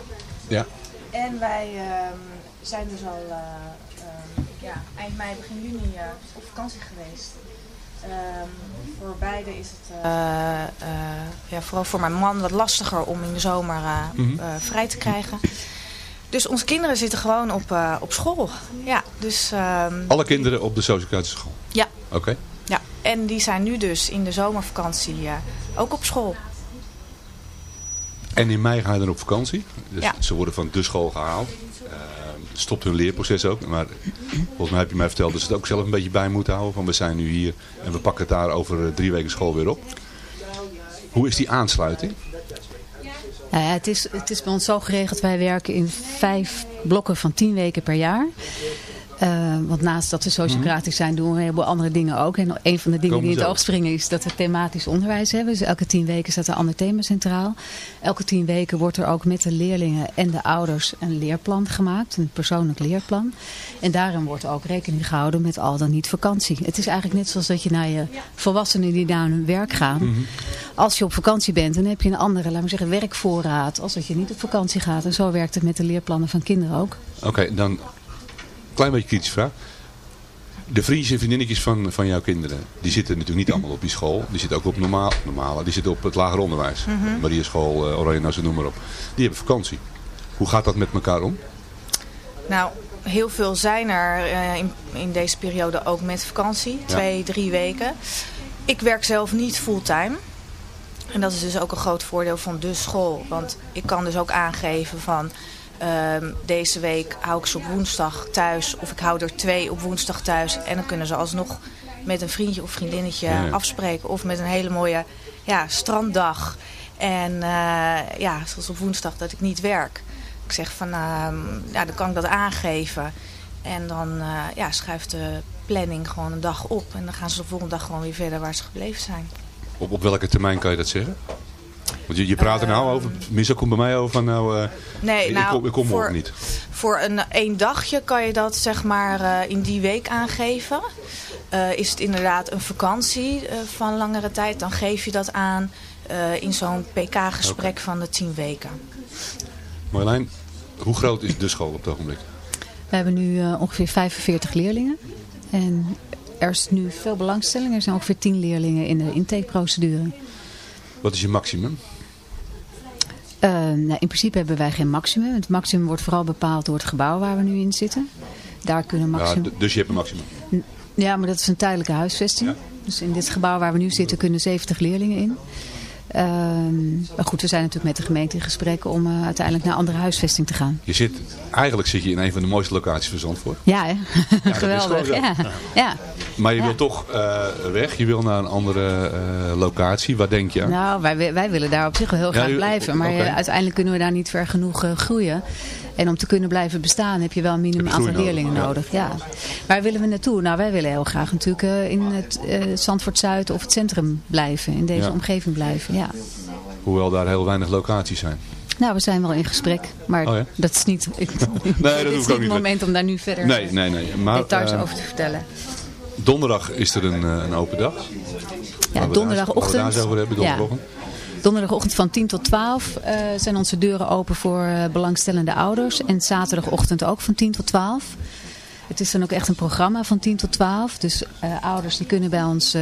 Speaker 6: Ja.
Speaker 9: En wij ehm, zijn dus al eh, ehm, ja, eind mei, begin juni eh, op vakantie geweest. Ehm, voor beide is het, eh, eh, ja, vooral voor mijn man, wat lastiger om in de zomer eh,
Speaker 6: Mhm.
Speaker 9: eh, vrij te krijgen. Dus onze kinderen zitten gewoon op, eh, op school. Ja, dus, ehm,
Speaker 6: Alle kinderen op de sociocratische school?
Speaker 9: Ja.
Speaker 6: Oké.
Speaker 9: ja, en die zijn nu dus in de zomervakantie eh, ook op school.
Speaker 6: En in mei gaan ze dan op vakantie. Dus
Speaker 9: Ja.
Speaker 6: ze worden van de school gehaald. Stopt hun leerproces ook. Maar volgens mij heb je mij verteld dat ze het ook zelf een beetje bij moeten houden. Van we zijn nu hier en we pakken het daar over eh, drie weken school weer op. Hoe is die aansluiting?
Speaker 8: Nou het, is, het is bij ons zo geregeld. Wij werken in vijf blokken van tien weken per jaar. Eh, want naast dat we sociocratisch zijn, doen we een heleboel andere dingen ook. En een van de dingen die in het oog springen is dat we thematisch onderwijs hebben. Dus elke tien weken staat een ander thema centraal. Elke tien weken wordt er ook met de leerlingen en de ouders een leerplan gemaakt. Een persoonlijk leerplan. En daarin wordt ook rekening gehouden met al dan niet vakantie. Het is eigenlijk net zoals dat je naar je volwassenen die naar hun werk gaan.
Speaker 6: Mhm.
Speaker 8: Als je op vakantie bent, dan heb je een andere, laten we zeggen, werkvoorraad. Als dat je niet op vakantie gaat. En zo werkt het met de leerplannen van kinderen ook.
Speaker 6: Oké, dan klein beetje kritische vraag. De vriendjes en vriendinnetjes van, van jouw kinderen, die zitten natuurlijk niet allemaal op die school. Die zitten ook op normaal, normale, die zitten op het lager onderwijs.
Speaker 9: Mhm.
Speaker 6: Maria School, uh, Oranje, nou, noem maar op. Die hebben vakantie. Hoe gaat dat met elkaar om?
Speaker 9: Nou, heel veel zijn er eh, in, in deze periode ook met vakantie. Twee, drie weken. Ik werk zelf niet fulltime. En dat is dus ook een groot voordeel van de school. Want ik kan dus ook aangeven van... ehm, deze week hou ik ze op woensdag thuis. Of ik hou er twee op woensdag thuis. En dan kunnen ze alsnog met een vriendje of vriendinnetje
Speaker 6: Ja,
Speaker 9: afspreken. Of met een hele mooie ja, stranddag. En eh, ja, zoals op woensdag dat ik niet werk. Ik zeg van, ehm, ja, dan kan ik dat aangeven. En dan eh, ja, schuift de planning gewoon een dag op. En dan gaan ze de volgende dag gewoon weer verder waar ze gebleven zijn.
Speaker 6: Op, op welke termijn kan je dat zeggen? Want je, je praat er nou over, Misa komt bij mij over van nou, eh,
Speaker 9: Nee,
Speaker 6: ik,
Speaker 9: nou,
Speaker 6: ik kom, ik kom
Speaker 9: voor-
Speaker 6: niet.
Speaker 9: Voor een één dagje kan je dat zeg maar eh, in die week aangeven. Eh, is het inderdaad een vakantie eh, van langere tijd, dan geef je dat aan eh, in zo'n PK-gesprek van de tien weken.
Speaker 6: Marjolein, hoe groot is de school op het ogenblik?
Speaker 8: We hebben nu eh, ongeveer 45 leerlingen. En er is nu veel belangstelling. Er zijn ongeveer 10 leerlingen in de intakeprocedure.
Speaker 6: Wat is je maximum?
Speaker 8: Eh, nou, in principe hebben wij geen maximum. Het maximum wordt vooral bepaald door het gebouw waar we nu in zitten. Daar kunnen maximum...
Speaker 6: dus je hebt een maximum.
Speaker 8: Ja, maar dat is een tijdelijke huisvesting. Dus in dit gebouw waar we nu zitten kunnen 70 leerlingen in. Ehm, maar goed, we zijn natuurlijk met de gemeente in gesprek om eh, uiteindelijk naar andere huisvesting te gaan.
Speaker 6: Je zit, eigenlijk zit je in een van de mooiste locaties van Zandvoort.
Speaker 8: Ja,
Speaker 6: is
Speaker 8: Geweldig. Ja. ja.
Speaker 6: Maar je
Speaker 8: Ja.
Speaker 6: wil toch eh, weg, je wil naar een andere eh, locatie. Waar denk je aan?
Speaker 8: Nou, wij, wij willen daar op zich wel heel
Speaker 6: Ja,
Speaker 8: graag
Speaker 6: u-
Speaker 8: blijven. Maar uiteindelijk kunnen we daar niet ver genoeg groeien. En om te kunnen blijven bestaan heb je wel een minimum aantal leerlingen
Speaker 6: nodig,
Speaker 8: nodig. Ja. Waar willen we naartoe? Nou, wij willen heel graag natuurlijk eh, in het eh, Zandvoort Zuid of het centrum blijven. In deze
Speaker 6: Ja.
Speaker 8: omgeving blijven, ja.
Speaker 6: Hoewel daar heel weinig locaties zijn.
Speaker 8: Nou, we zijn wel in gesprek. Maar
Speaker 6: Oh ja?
Speaker 8: dat is niet, ik,
Speaker 6: dat
Speaker 8: is niet het moment om daar nu verder
Speaker 6: Nee, nee, nee. Maar,
Speaker 8: details
Speaker 6: eh,
Speaker 8: over te vertellen.
Speaker 6: Donderdag is er een, eh, een open dag.
Speaker 8: Ja,
Speaker 6: daar-
Speaker 8: donderdagochtend.
Speaker 6: daar zo over hebben, donderdagochtend.
Speaker 8: Donderdagochtend van 10 tot 12 eh, zijn onze deuren open voor eh, belangstellende ouders. En zaterdagochtend ook van 10 tot 12. Het is dan ook echt een programma van 10 tot 12. Dus eh, ouders die kunnen bij ons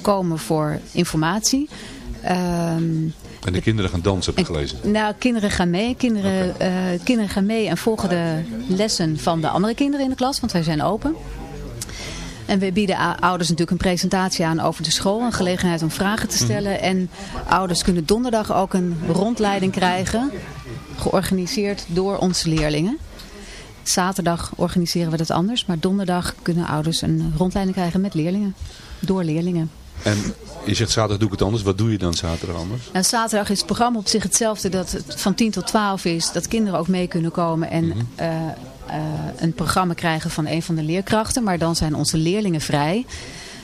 Speaker 8: komen voor informatie. Ehm,
Speaker 6: En de kinderen gaan dansen, heb ik gelezen.
Speaker 8: Nou, kinderen gaan mee. Kinderen, kinderen gaan mee en volgen de lessen van de andere kinderen in de klas, want wij zijn open. En we bieden ouders natuurlijk een presentatie aan over de school. Een gelegenheid om vragen te stellen. En ouders kunnen donderdag ook een rondleiding krijgen. Georganiseerd door onze leerlingen. Zaterdag organiseren we dat anders. Maar donderdag kunnen ouders een rondleiding krijgen met leerlingen. Door leerlingen.
Speaker 6: En je zegt zaterdag doe ik het anders. Wat doe je dan zaterdag anders?
Speaker 8: Nou, zaterdag is het programma op zich hetzelfde. Dat het van 10 tot 12 is. Dat kinderen ook mee kunnen komen. En eh, eh, een programma krijgen van een van de leerkrachten. Maar dan zijn onze leerlingen vrij.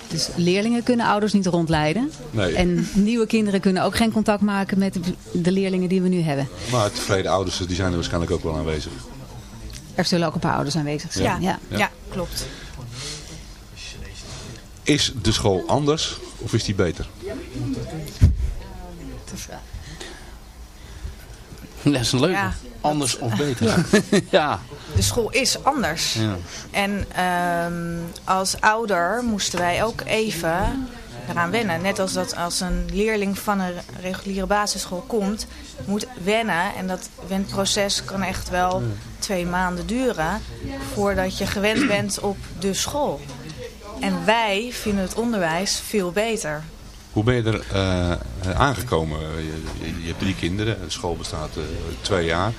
Speaker 8: Dus leerlingen kunnen ouders niet rondleiden.
Speaker 6: Nee.
Speaker 8: En nieuwe kinderen kunnen ook geen contact maken met de, leerlingen die we nu hebben.
Speaker 6: Maar tevreden ouders die zijn er waarschijnlijk ook wel aanwezig.
Speaker 8: Er zullen ook een paar ouders aanwezig zijn.
Speaker 9: Ja,
Speaker 8: Ja.
Speaker 9: ja. klopt.
Speaker 6: Is de school anders of is die beter?
Speaker 5: Dat is een leuke.
Speaker 9: Ja.
Speaker 5: Anders of beter. Ja.
Speaker 9: De school is anders.
Speaker 5: ja.
Speaker 9: En ehm, als ouder moesten wij ook even eraan wennen. Net als dat als een leerling van een reguliere basisschool komt, moet wennen. En dat wendproces kan echt wel twee maanden duren voordat je gewend bent op de school. En wij vinden het onderwijs veel beter.
Speaker 6: Hoe ben je er eh, aangekomen? Je, je, je hebt drie kinderen. De school bestaat eh, twee jaar.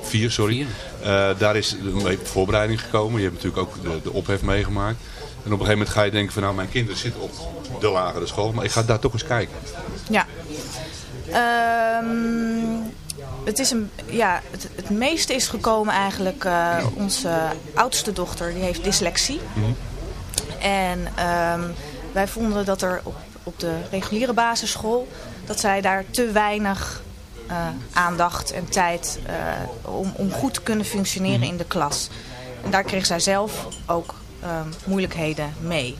Speaker 6: Vier, sorry. Eh, daar is mee voorbereiding gekomen. Je hebt natuurlijk ook de, de ophef meegemaakt. En op een gegeven moment ga je denken van nou mijn kinderen zitten op de lagere school. Maar ik ga daar toch eens kijken.
Speaker 9: Ja. Ehm, het, is een, ja, het, het meeste is gekomen eigenlijk. eh, onze oudste dochter die heeft dyslexie. En ehm, wij vonden dat er op, op de reguliere basisschool... dat zij daar te weinig eh, aandacht en tijd... eh, om, om goed te kunnen functioneren in de klas. En daar kreeg zij zelf ook ehm, moeilijkheden mee.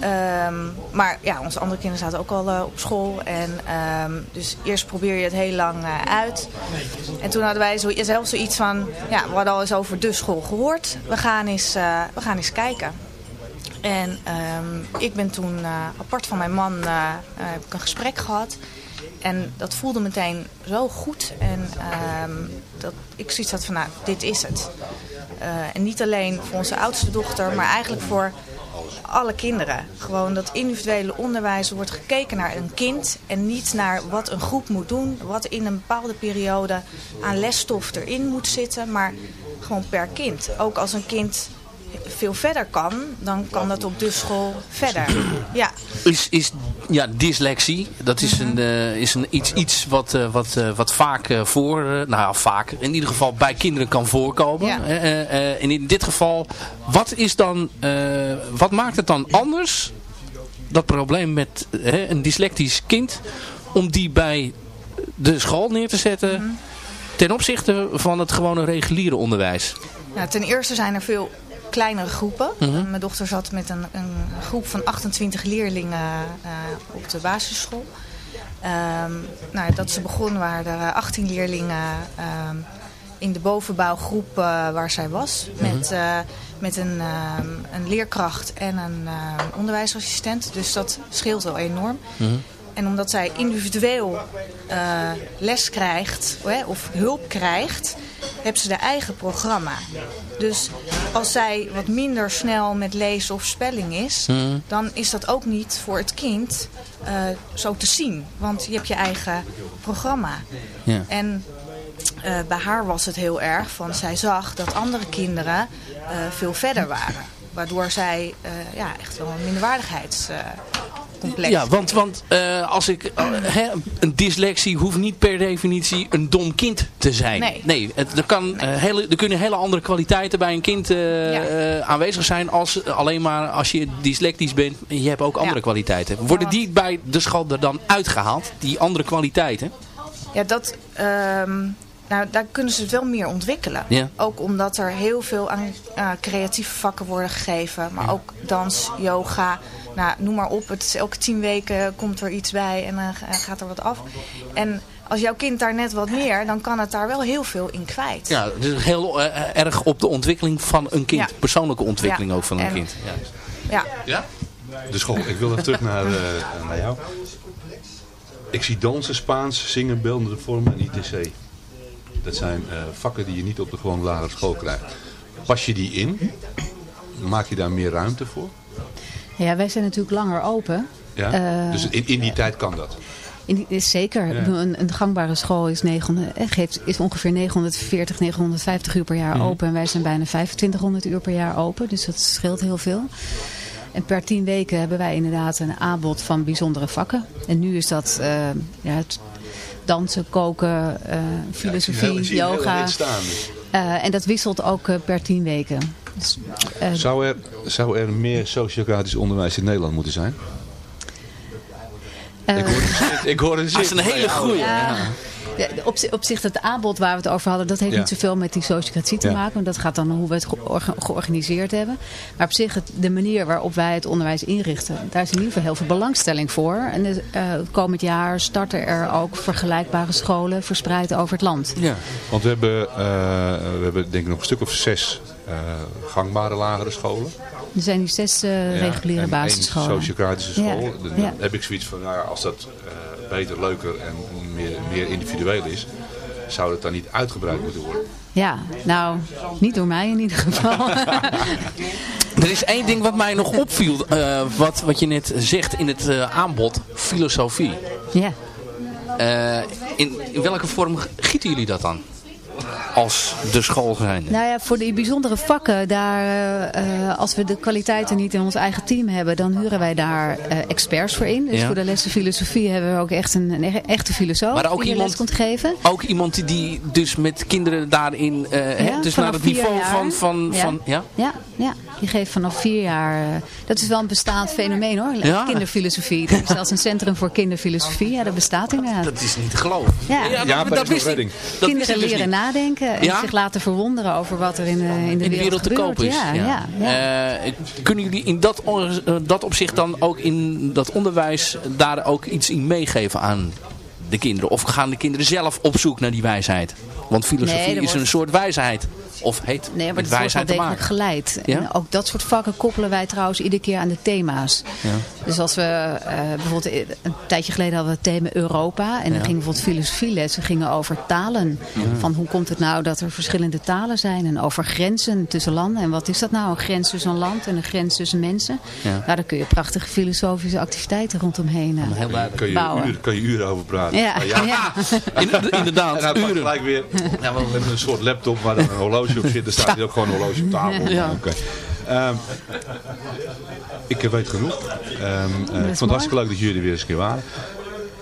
Speaker 9: Ehm, maar ja, onze andere kinderen zaten ook al eh, op school. En, ehm, dus eerst probeer je het heel lang uit. En toen hadden wij zo, zelf zoiets van... Ja, we hadden al eens over de school gehoord. We gaan eens, we gaan eens kijken. En ehm, ik ben toen eh, apart van mijn man eh, eh, heb ik een gesprek gehad. En dat voelde meteen zo goed. En ehm, dat ik zoiets had van, nou, dit is het. En niet alleen voor onze oudste dochter, maar eigenlijk voor alle kinderen. Gewoon dat individuele onderwijs er wordt gekeken naar een kind en niet naar wat een groep moet doen. Wat in een bepaalde periode aan lesstof erin moet zitten, maar gewoon per kind. Ook als een kind veel verder kan, dan kan dat op de school verder. Ja,
Speaker 5: Is, is ja, dyslexie, dat is, een, eh, is een, iets, iets wat, eh, wat, eh, wat vaak voor, nou ja, vaak, in ieder geval bij kinderen kan voorkomen.
Speaker 9: Ja.
Speaker 5: En in dit geval, wat is dan, wat maakt het dan anders, dat probleem met een dyslectisch kind, om die bij de school neer te zetten ten opzichte van het gewone reguliere onderwijs?
Speaker 9: Nou, ten eerste zijn er veel kleinere groepen.
Speaker 5: Mhm.
Speaker 9: Mijn dochter zat met een, een groep van 28 leerlingen eh, op de basisschool. Ehm, nou, dat ze begonnen waren er eh, 18 leerlingen ehm, in de bovenbouwgroep eh, waar zij was. Met, eh, met een, ehm, een leerkracht en een onderwijsassistent. Dus dat scheelt wel enorm. En omdat zij individueel eh, les krijgt hè, of hulp krijgt, hebben ze haar eigen programma. Dus als zij wat minder snel met lezen of spelling is,
Speaker 5: Mhm.
Speaker 9: dan is dat ook niet voor het kind eh, zo te zien. Want je hebt je eigen programma.
Speaker 5: Ja.
Speaker 9: En eh, bij haar was het heel erg van zij zag dat andere kinderen veel verder waren. Waardoor zij ja, echt wel een
Speaker 5: Ja, want, want eh, als ik, eh, een dyslexie hoeft niet per definitie een dom kind te zijn.
Speaker 9: Nee.
Speaker 5: het, er, kan, eh, hele, er kunnen hele andere kwaliteiten bij een kind aanwezig zijn als alleen maar als je dyslectisch bent. En je hebt ook andere
Speaker 9: Ja.
Speaker 5: kwaliteiten. Worden die bij de school er dan uitgehaald, die andere kwaliteiten?
Speaker 9: Ja, dat, ehm, nou, daar kunnen ze het wel meer ontwikkelen.
Speaker 5: Ja.
Speaker 9: Ook omdat er heel veel aan creatieve vakken worden gegeven. Maar ook dans, yoga, nou, noem maar op. Het is elke tien weken komt er iets bij en dan gaat er wat af. En als jouw kind daar net wat meer, dan kan het daar wel heel veel in kwijt.
Speaker 5: Ja, dus heel eh, erg op de ontwikkeling van een kind.
Speaker 9: Ja.
Speaker 5: Persoonlijke ontwikkeling
Speaker 9: Ja,
Speaker 5: ook van een
Speaker 9: en-
Speaker 5: kind. Ja.
Speaker 9: Ja.
Speaker 6: De school. Ik wil even terug naar, eh, naar jou. Ik zie dansen, Spaans, zingen, beeldende vormen en ITC. Dat zijn eh, vakken die je niet op de gewone lagere school krijgt. Pas je die in? Maak je daar meer ruimte voor?
Speaker 8: Ja, wij zijn natuurlijk langer open.
Speaker 6: Ja?
Speaker 8: Eh,
Speaker 6: dus in, in die tijd kan dat?
Speaker 8: In die- is zeker. Een, een gangbare school is, 900, eh, geeft, is ongeveer 940, 950 uur per jaar
Speaker 6: Mhm.
Speaker 8: open. En wij zijn bijna 2500 uur per jaar open. Dus dat scheelt heel veel. En per tien weken hebben wij inderdaad een aanbod van bijzondere vakken. En nu is dat eh, ja, het dansen, koken, eh, filosofie, yoga. Eh, en dat wisselt ook eh, per tien weken. Dus, eh,
Speaker 6: Zou er, zou er meer sociocratisch onderwijs in Nederland moeten zijn?
Speaker 8: eh,
Speaker 6: ik hoor een zin- ik hoor een
Speaker 5: Dat is een hele
Speaker 6: jou.
Speaker 5: goeie.
Speaker 8: Ja. Op, op zich het aanbod waar we het over hadden, dat heeft
Speaker 6: Ja.
Speaker 8: niet zoveel met die sociocratie te
Speaker 6: Ja.
Speaker 8: maken. Want dat gaat dan om hoe we het georga- georganiseerd hebben. Maar op zich het, de manier waarop wij het onderwijs inrichten, daar is in ieder geval heel veel belangstelling voor. En dus, eh, komend jaar starten er ook vergelijkbare scholen verspreid over het land.
Speaker 5: Ja.
Speaker 6: Want we hebben, eh, we hebben denk ik nog een stuk of zes gangbare lagere scholen.
Speaker 8: Er zijn nu zes eh,
Speaker 6: Ja,
Speaker 8: reguliere
Speaker 6: en
Speaker 8: basisscholen.
Speaker 6: één sociocratische school.
Speaker 8: Ja,
Speaker 6: Dan
Speaker 8: ja.
Speaker 6: heb ik zoiets van, nou ja, als dat eh, beter, leuker en meer, meer individueel is, zou dat dan niet uitgebreid moeten worden?
Speaker 8: Ja, nou, niet door mij in ieder geval.
Speaker 5: Er is één ding wat mij nog opviel, eh, wat, wat je net zegt in het eh, aanbod, filosofie.
Speaker 8: ja.
Speaker 5: Eh, in, in welke vorm gieten jullie dat dan? Als de school zijn.
Speaker 8: Nou ja, voor die bijzondere vakken, daar, eh, eh, als we de kwaliteiten niet in ons eigen team hebben, dan huren wij daar eh, experts voor in. Dus
Speaker 5: Ja.
Speaker 8: voor de lessen filosofie hebben we ook echt een, een e- echte filosoof
Speaker 5: Maar ook
Speaker 8: die je
Speaker 5: iemand-
Speaker 8: les komt geven.
Speaker 5: Ook iemand die, dus met kinderen daarin, eh, hè, dus naar het niveau
Speaker 8: jaar.
Speaker 5: van, van,
Speaker 8: Ja.
Speaker 5: van ja?
Speaker 8: Ja, die geeft vanaf vier jaar. eh, dat is wel een bestaand fenomeen hoor.
Speaker 5: Ja.
Speaker 8: Kinderfilosofie. Er is zelfs een centrum voor kinderfilosofie. Ja, dat bestaat inderdaad.
Speaker 5: Dat is niet te geloven.
Speaker 8: Ja.
Speaker 5: dat,
Speaker 6: Ja, maar
Speaker 5: dat
Speaker 6: is redding.
Speaker 8: Kinderen
Speaker 5: dus
Speaker 8: leren nadenken en
Speaker 5: Ja?
Speaker 8: zich laten verwonderen over wat er in, de- in de,
Speaker 5: in de wereld te koop is.
Speaker 8: Ja, ja. ja.
Speaker 5: Eh, kunnen jullie in dat, eh, dat opzicht dan ook in dat onderwijs daar ook iets in meegeven aan de kinderen? Of gaan de kinderen zelf op zoek naar die wijsheid? Want filosofie
Speaker 8: Nee,
Speaker 5: is
Speaker 8: wordt-
Speaker 5: een soort wijsheid. Of heet
Speaker 8: Nee, maar het wordt wel degelijk geleid.
Speaker 5: Ja?
Speaker 8: En ook dat soort vakken koppelen wij trouwens iedere keer aan de thema's. Dus als we eh, bijvoorbeeld een tijdje geleden hadden we het thema Europa. En dan
Speaker 5: Ja.
Speaker 8: gingen bijvoorbeeld filosofielessen gingen over talen. Van hoe komt het nou dat er verschillende talen zijn. En over grenzen tussen landen. En wat is dat nou? Een grens tussen een land en een grens tussen mensen.
Speaker 5: Ja.
Speaker 8: Nou, daar kun je prachtige filosofische activiteiten rondomheen eh,
Speaker 5: Heel duidelijk.
Speaker 6: Kun je,
Speaker 8: bouwen.
Speaker 6: uren, kun je uren over praten.
Speaker 8: Ja, ja.
Speaker 5: In- inderdaad,
Speaker 6: En pakt
Speaker 5: uren.
Speaker 6: gelijk weer ja, we hebben een soort laptop waar dan een horloge zit. Er staat hier ook gewoon een horloge op tafel.
Speaker 5: Ja.
Speaker 6: Oké. Ehm, ik weet genoeg. Ehm, eh, ik vond het hartstikke leuk dat jullie er weer eens een keer waren.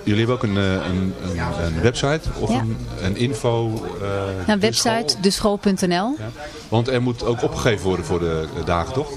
Speaker 6: Jullie hebben ook een, eh, een, een, een website of
Speaker 8: Ja.
Speaker 6: een, een info... eh,
Speaker 8: Een
Speaker 6: de
Speaker 8: website,
Speaker 6: school?
Speaker 8: deschool.nl.
Speaker 6: Ja. Want er moet ook opgegeven worden voor de eh, dagen, toch?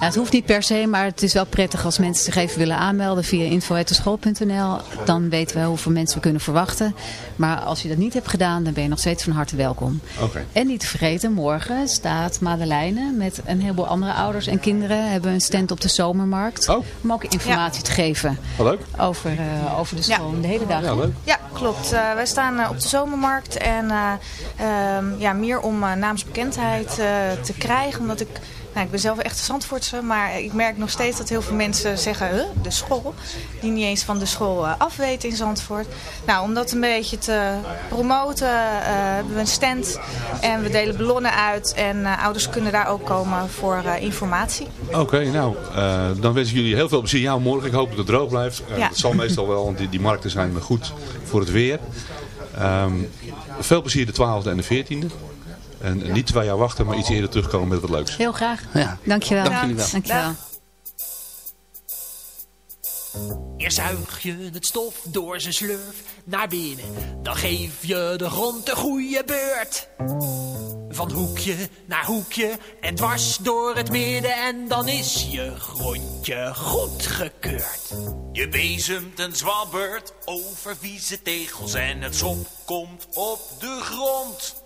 Speaker 8: Ja, het hoeft niet per se, maar het is wel prettig als mensen zich even willen aanmelden via info.school.nl. Dan weten we hoeveel mensen we kunnen verwachten. Maar als je dat niet hebt gedaan, dan ben je nog steeds van harte welkom.
Speaker 6: Oké.
Speaker 8: En niet te vergeten, morgen staat Madeleine met een heleboel andere ouders en kinderen. Hebben een stand op de zomermarkt.
Speaker 6: Oh.
Speaker 8: Om ook informatie te geven
Speaker 6: leuk.
Speaker 8: over, eh, over de school de hele dag.
Speaker 6: Ja, leuk.
Speaker 9: Ja, klopt. Eh, wij staan eh, op de zomermarkt en eh, ehm, ja, meer om naamsbekendheid eh, te krijgen. Omdat ik, nou, ik ben zelf echt Zandvoortse, maar ik merk nog steeds dat heel veel mensen zeggen, huh, de school. Die niet eens van de school eh, afweten in Zandvoort. Nou, om dat een beetje te promoten eh, hebben we een stand en we delen ballonnen uit. En eh, ouders kunnen daar ook komen voor informatie.
Speaker 6: Oké, nou, dan wens ik jullie heel veel plezier. Ja, morgen. Ik hoop dat het droog blijft.
Speaker 9: Ja.
Speaker 6: Dat zal meestal wel, want die, die markten zijn goed voor het weer. Ehm, veel plezier de 12e en de 14e. En niet twee jaar wachten, maar iets eerder terugkomen met wat leuks.
Speaker 8: Heel graag.
Speaker 5: Ja.
Speaker 8: Dankjewel.
Speaker 5: Dank jullie wel.
Speaker 8: Dankjewel.
Speaker 10: Eerst zuig je het stof door zijn slurf naar binnen. Dan geef je de grond een goede beurt. Van hoekje naar hoekje en dwars door het midden. En dan is je grondje goedgekeurd.
Speaker 11: Je bezemt en zwabbert over vieze tegels en het sop komt op de grond.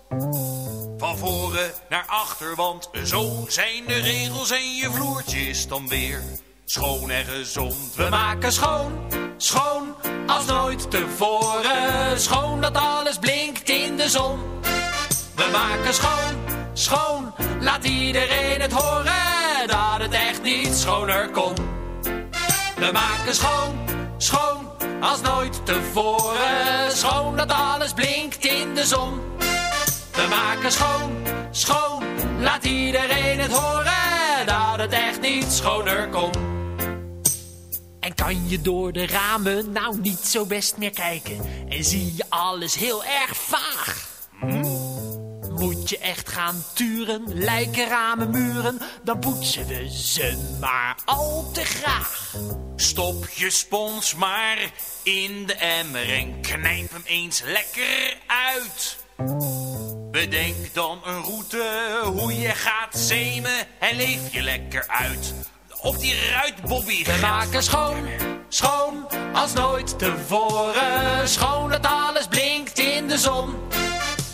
Speaker 11: Van voren naar achter, want zo zijn de regels en je vloertje is dan weer schoon en gezond. We maken schoon, schoon als nooit tevoren. Schoon dat alles blinkt in de zon. We maken schoon, schoon, laat iedereen het horen dat het echt niet schoner kon. We maken schoon, schoon,
Speaker 10: als nooit tevoren. Schoon dat alles blinkt in de zon. We maken schoon, schoon, laat iedereen het horen dat het echt niet schoner kon. En kan je door de ramen nou niet zo best meer kijken en zie je alles heel erg vaag? Moet je echt gaan turen, lijken ramen muren, dan poetsen we ze maar al te graag.
Speaker 11: Stop je spons maar in de emmer en knijp hem eens lekker uit. Bedenk dan een route hoe je gaat zemen en leef je lekker uit. Of die ruit, Bobby.
Speaker 10: We maken schoon, schoon, als nooit tevoren. Schoon dat alles blinkt in de zon.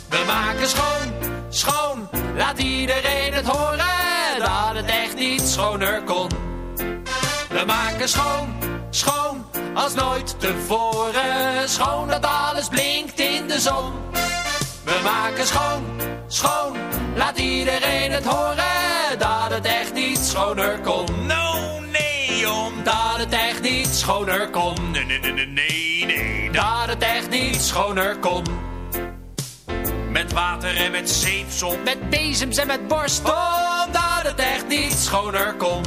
Speaker 10: We maken schoon, schoon, laat iedereen het horen. Dat het echt niet schoner kon. We maken schoon, schoon, als nooit tevoren. Schoon dat alles blinkt in de zon. We maken schoon, schoon, laat iedereen het horen. Dat het echt niet schoner kon.
Speaker 11: No, nee,
Speaker 10: omdat het echt niet schoner kon.
Speaker 11: Nee, nee, nee, nee, nee.
Speaker 10: Dat het echt niet schoner kon.
Speaker 11: Met water en met zeepsop.
Speaker 10: Met bezems en met borstel. Omdat het echt niet schoner kon.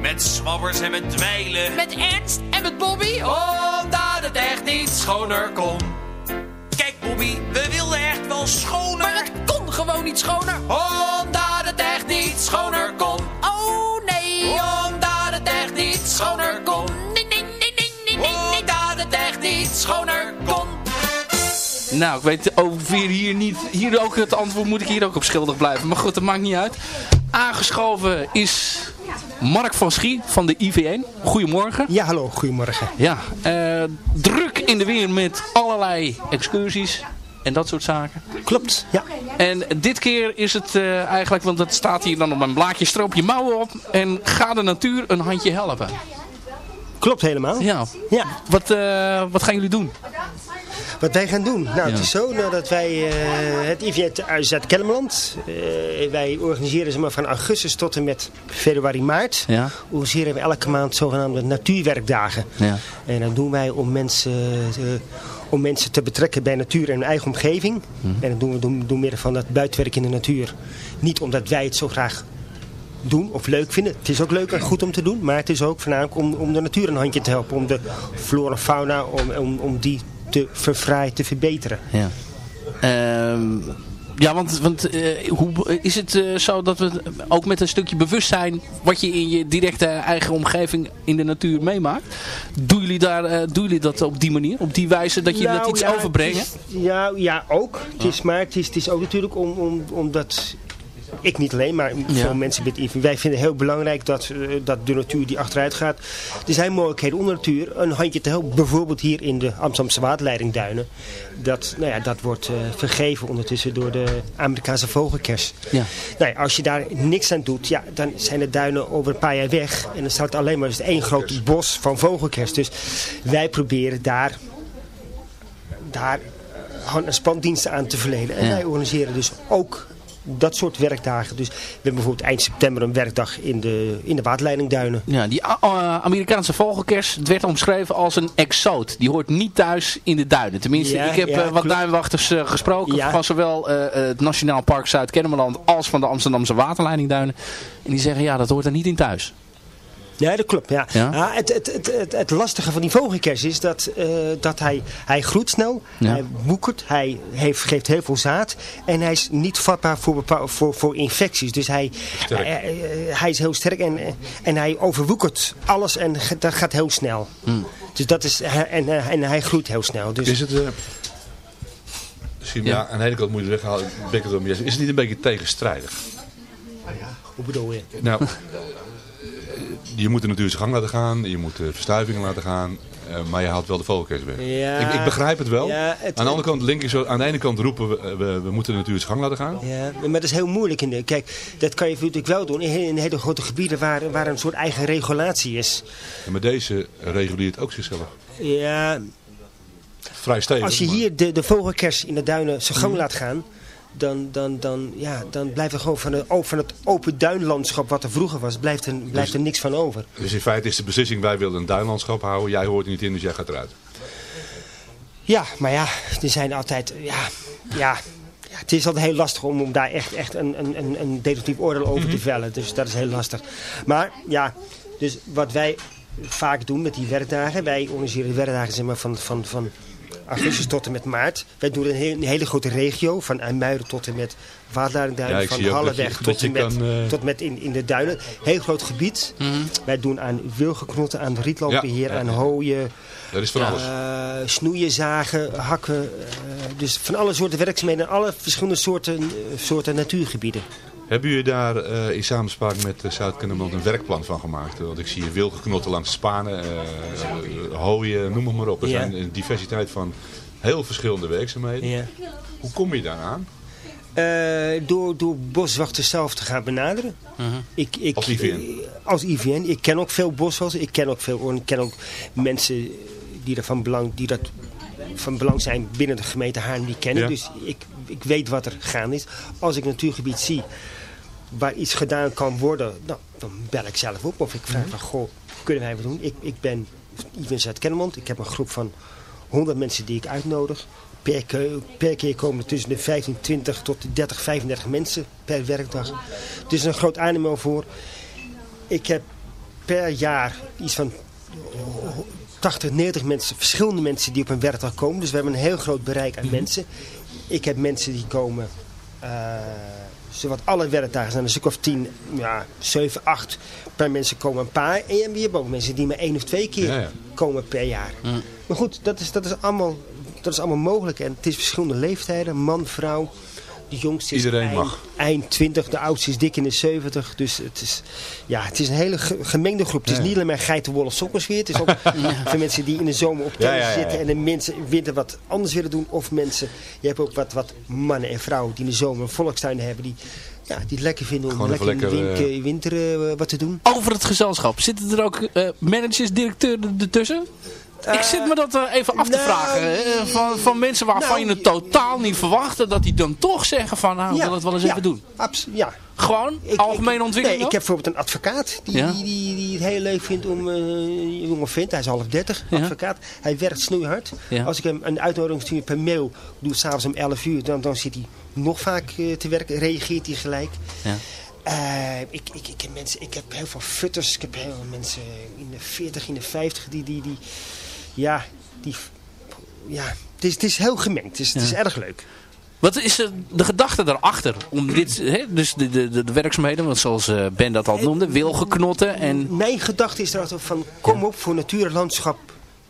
Speaker 11: Met zwabbers en met dweilen.
Speaker 10: Met Ernst en met Bobby. Omdat het echt niet schoner kon.
Speaker 11: We wilden echt wel schoner.
Speaker 10: Maar het kon gewoon niet schoner. Omdat het echt niet schoner kon. Oh nee. Omdat het echt niet schoner kon. Nee, nee, nee, nee, nee, nee. Omdat het echt niet schoner kon.
Speaker 5: Nou, ik weet ongeveer hier niet... Hier ook het antwoord moet ik hier ook op schuldig blijven. Maar goed, dat maakt niet uit. Aangeschoven is Mark van Schie van de IV1. Goedemorgen.
Speaker 12: Ja, hallo. Goedemorgen.
Speaker 5: Ja, eh, druk in de weer met allerlei excursies en dat soort zaken.
Speaker 12: Klopt, ja.
Speaker 5: En dit keer is het eh, eigenlijk, want het staat hier dan op een blaadje, stroop je mouwen op en ga de natuur een handje helpen.
Speaker 12: Klopt helemaal.
Speaker 5: Ja.
Speaker 12: ja.
Speaker 5: Wat, eh, wat gaan jullie doen?
Speaker 12: Wat wij gaan doen? Nou, het is zo dat wij eh, het IVN uit Zuid-Kennemerland, eh, wij organiseren zeg maar, van augustus tot en met februari, maart,
Speaker 5: Ja.
Speaker 12: organiseren we elke maand zogenaamde natuurwerkdagen.
Speaker 5: Ja.
Speaker 12: En dat doen wij om mensen, te, om mensen te betrekken bij natuur en hun eigen omgeving. En dat doen we door, door middel van dat buitenwerk in de natuur. Niet omdat wij het zo graag doen of leuk vinden. Het is ook leuk en goed om te doen, maar het is ook voornamelijk om, om de natuur een handje te helpen. Om de flora en fauna, om, om, om die te verfraaien, te verbeteren.
Speaker 5: Ja. Ehm, ja, want, want eh, hoe, is het eh, zo dat we ook met een stukje bewustzijn wat je in je directe eigen omgeving in de natuur meemaakt, doen jullie, daar, eh, doen jullie dat op die manier? Op die wijze dat je
Speaker 12: Nou,
Speaker 5: dat iets
Speaker 12: ja,
Speaker 5: overbrengen?
Speaker 12: is- ja, ja, ook. Het is, maar het is, het is ook natuurlijk om, om, omdat... Ik niet alleen, maar veel mensen het IVN. Wij vinden het heel belangrijk dat, eh, dat de natuur die achteruit gaat. Er zijn mogelijkheden om de natuur een handje te helpen. Bijvoorbeeld hier in de Amsterdamse waterleidingduinen. Dat, nou ja, dat wordt eh, vergeven ondertussen door de Amerikaanse vogelkers.
Speaker 5: Ja.
Speaker 12: Nou ja, als je daar niks aan doet, ja, dan zijn de duinen over een paar jaar weg. En dan staat alleen maar eens één groot bos van vogelkers. Dus wij proberen daar, daar hand- en spandiensten aan te verlenen. En
Speaker 5: Ja.
Speaker 12: wij organiseren dus ook dat soort werkdagen. Dus we hebben bijvoorbeeld eind september een werkdag in de, in de waterleidingduinen.
Speaker 5: Ja, die A- A- Amerikaanse vogelkers, het werd omschreven als een exoot. Die hoort niet thuis in de duinen. Tenminste,
Speaker 12: Ja,
Speaker 5: ik heb
Speaker 12: ja,
Speaker 5: eh, wat duinwachters eh, gesproken
Speaker 12: Ja.
Speaker 5: van zowel eh, eh, het Nationaal Park Zuid-Kennemerland als van de Amsterdamse waterleidingduinen. En die zeggen, ja, dat hoort er niet in thuis.
Speaker 12: Ja, dat klopt. Ja.
Speaker 5: Ja?
Speaker 12: Ja, het, het, het, het, het lastige van die vogelkers is dat, eh, dat hij, hij groeit snel,
Speaker 5: Ja.
Speaker 12: hij woekert, hij heeft, geeft heel veel zaad en hij is niet vatbaar voor, voor, voor infecties. Dus hij, eh, eh, hij is heel sterk en, en hij overwoekert alles en dat gaat heel snel.
Speaker 5: Hmm.
Speaker 12: Dus dat is, en, en hij groeit heel snel. Dus,
Speaker 6: Is het... Misschien, ja. aan de ene kant moet je weghalen. Is het niet een beetje tegenstrijdig?
Speaker 12: hoe bedoel je?
Speaker 6: Nou, je moet de natuur zijn gang laten gaan, je moet de verstuivingen laten gaan, eh, maar je haalt wel de vogelkers weg.
Speaker 12: Ja.
Speaker 6: ik, ik begrijp het wel.
Speaker 12: Ja, het-
Speaker 6: aan de andere kant, link ik zo, aan de ene kant roepen we, eh, we, we moeten de natuur zijn gang laten gaan.
Speaker 12: Ja, maar dat is heel moeilijk. In de, kijk, dat kan je natuurlijk wel doen in, in hele grote gebieden waar, waar een soort eigen regulatie is.
Speaker 6: Ja, maar deze reguleert ook zichzelf.
Speaker 12: Ja,
Speaker 6: Vrij stevig.
Speaker 12: Als je
Speaker 6: maar-
Speaker 12: hier de, de vogelkers in de duinen zijn gang laat gaan, dan, dan, dan, ja, dan blijft er gewoon van, de, van het open duinlandschap wat er vroeger was, blijft er, blijft er niks van over.
Speaker 6: Dus in feite is de beslissing, wij willen een duinlandschap houden. Jij hoort er niet in, dus jij gaat eruit.
Speaker 12: Ja, maar ja, er zijn altijd, ja, ja, ja het is altijd heel lastig om, om daar echt, echt een, een, een, een definitief oordeel over te vellen. Dus dat is heel lastig. Maar ja, dus wat wij vaak doen met die werkdagen, wij organiseren werkdagen zeg maar, van, van, van augustus tot en met maart. Wij doen een, heel- een hele grote regio, van IJmuiden tot en met
Speaker 6: Ja, ik
Speaker 12: van Halleweg
Speaker 6: je-
Speaker 12: tot, en met,
Speaker 6: kan, eh,
Speaker 12: tot met in, in de duinen. Heel groot gebied. Wij doen aan wilgenknotten, aan rietlandbeheer,
Speaker 6: Ja, ja,
Speaker 12: aan hooien.
Speaker 6: Dat is van alles.
Speaker 12: eh, snoeien, zagen, hakken. eh, dus van alle soorten werkzaamheden en alle verschillende soorten, eh, soorten natuurgebieden.
Speaker 6: Hebben jullie daar eh, in samenspraak met uh, Zuid-Kennemerland een werkplan van gemaakt? Want ik zie hier wilgeknotten langs spanen, eh, hooien, noem het maar op. Er zijn een diversiteit van heel verschillende werkzaamheden.
Speaker 12: Ja.
Speaker 6: Hoe kom je daaraan?
Speaker 12: Eh, door, door boswachters zelf te gaan benaderen. ik, ik,
Speaker 6: Als IVN?
Speaker 12: als IVN. Ik ken ook veel boswachters. Ik ken ook veel ik ken ook mensen die er van belang, die dat van belang zijn binnen de gemeente Haarlem die kennen.
Speaker 6: Ja.
Speaker 12: Dus ik, ik weet wat er gaande is. Als ik een natuurgebied zie waar iets gedaan kan worden, nou, dan bel ik zelf op. Of ik vraag van, goh, kunnen wij wat doen? Ik, ik ben IVN Zuid-Kennemerland. Ik heb een groep van 100 mensen die ik uitnodig. Per, per keer komen er tussen de 15, 20 tot de 30, 35 mensen per werkdag. Het is een groot aannemer voor. Ik heb per jaar iets van 80, 90 mensen, verschillende mensen die op een werkdag komen. Dus we hebben een heel groot bereik aan mensen. Ik heb mensen die komen, eh zowat alle werkdagen zijn een stuk of 10, ja, 7, 8 per mensen komen een paar. En je hebt ook mensen die maar één of twee keer
Speaker 6: Ja, ja.
Speaker 12: komen per jaar. Maar goed, dat is, dat, is allemaal, dat is allemaal mogelijk. En het is verschillende leeftijden, man, vrouw. De jongste is
Speaker 6: Iedereen
Speaker 12: eind,
Speaker 6: mag.
Speaker 12: eind 20, de oudste is dik in de 70. Dus het is, ja, het is een hele ge- gemengde groep. Het is niet alleen maar geitenwolle sokkers weer. Het is ook voor mensen die in de zomer op
Speaker 6: Ja,
Speaker 12: terras
Speaker 6: ja, ja, ja.
Speaker 12: zitten en de mensen in winter wat anders willen doen. Of mensen, je hebt ook wat, wat mannen en vrouwen die in de zomer een volkstuin hebben. Die, ja, die het lekker vinden om lekker, in de wink- winter eh, wat te doen.
Speaker 5: Over het gezelschap. Zitten er ook eh, managers, directeuren ertussen? Ik zit me dat eh, even af te
Speaker 12: nou,
Speaker 5: vragen. eh, van, van mensen waarvan
Speaker 12: nou,
Speaker 5: je het totaal niet verwachtte. Dat die dan toch zeggen van nou, ik wil het wel eens
Speaker 12: ja,
Speaker 5: even doen.
Speaker 12: abs- ja.
Speaker 5: Gewoon? algemene ontwikkeling
Speaker 12: Nee, ik heb bijvoorbeeld een advocaat die,
Speaker 5: Ja?
Speaker 12: die, die, die het heel leuk vindt om, eh, een jonge vent, hij is half dertig,
Speaker 5: Ja.
Speaker 12: advocaat. Hij werkt snoeihard.
Speaker 5: Ja.
Speaker 12: Als ik hem een uitnodiging stuur per mail, doe het s'avonds om 11 uur, dan, dan zit hij nog vaak te werken, reageert hij gelijk.
Speaker 5: Ja.
Speaker 12: Ik, ik, ik, heb mensen, ik heb heel veel futters, ik heb heel veel mensen in de 40, in de 50 die, die, die ja, die, ja, het is, het is heel gemengd, het is, het is erg leuk.
Speaker 5: Wat is eh, de gedachte daarachter? Om dit, hè, dus de, de, de, de werkzaamheden, want zoals eh, Ben dat al noemde, wilgeknotten en
Speaker 12: Mijn gedachte is erachter van kom op voor natuur en landschap.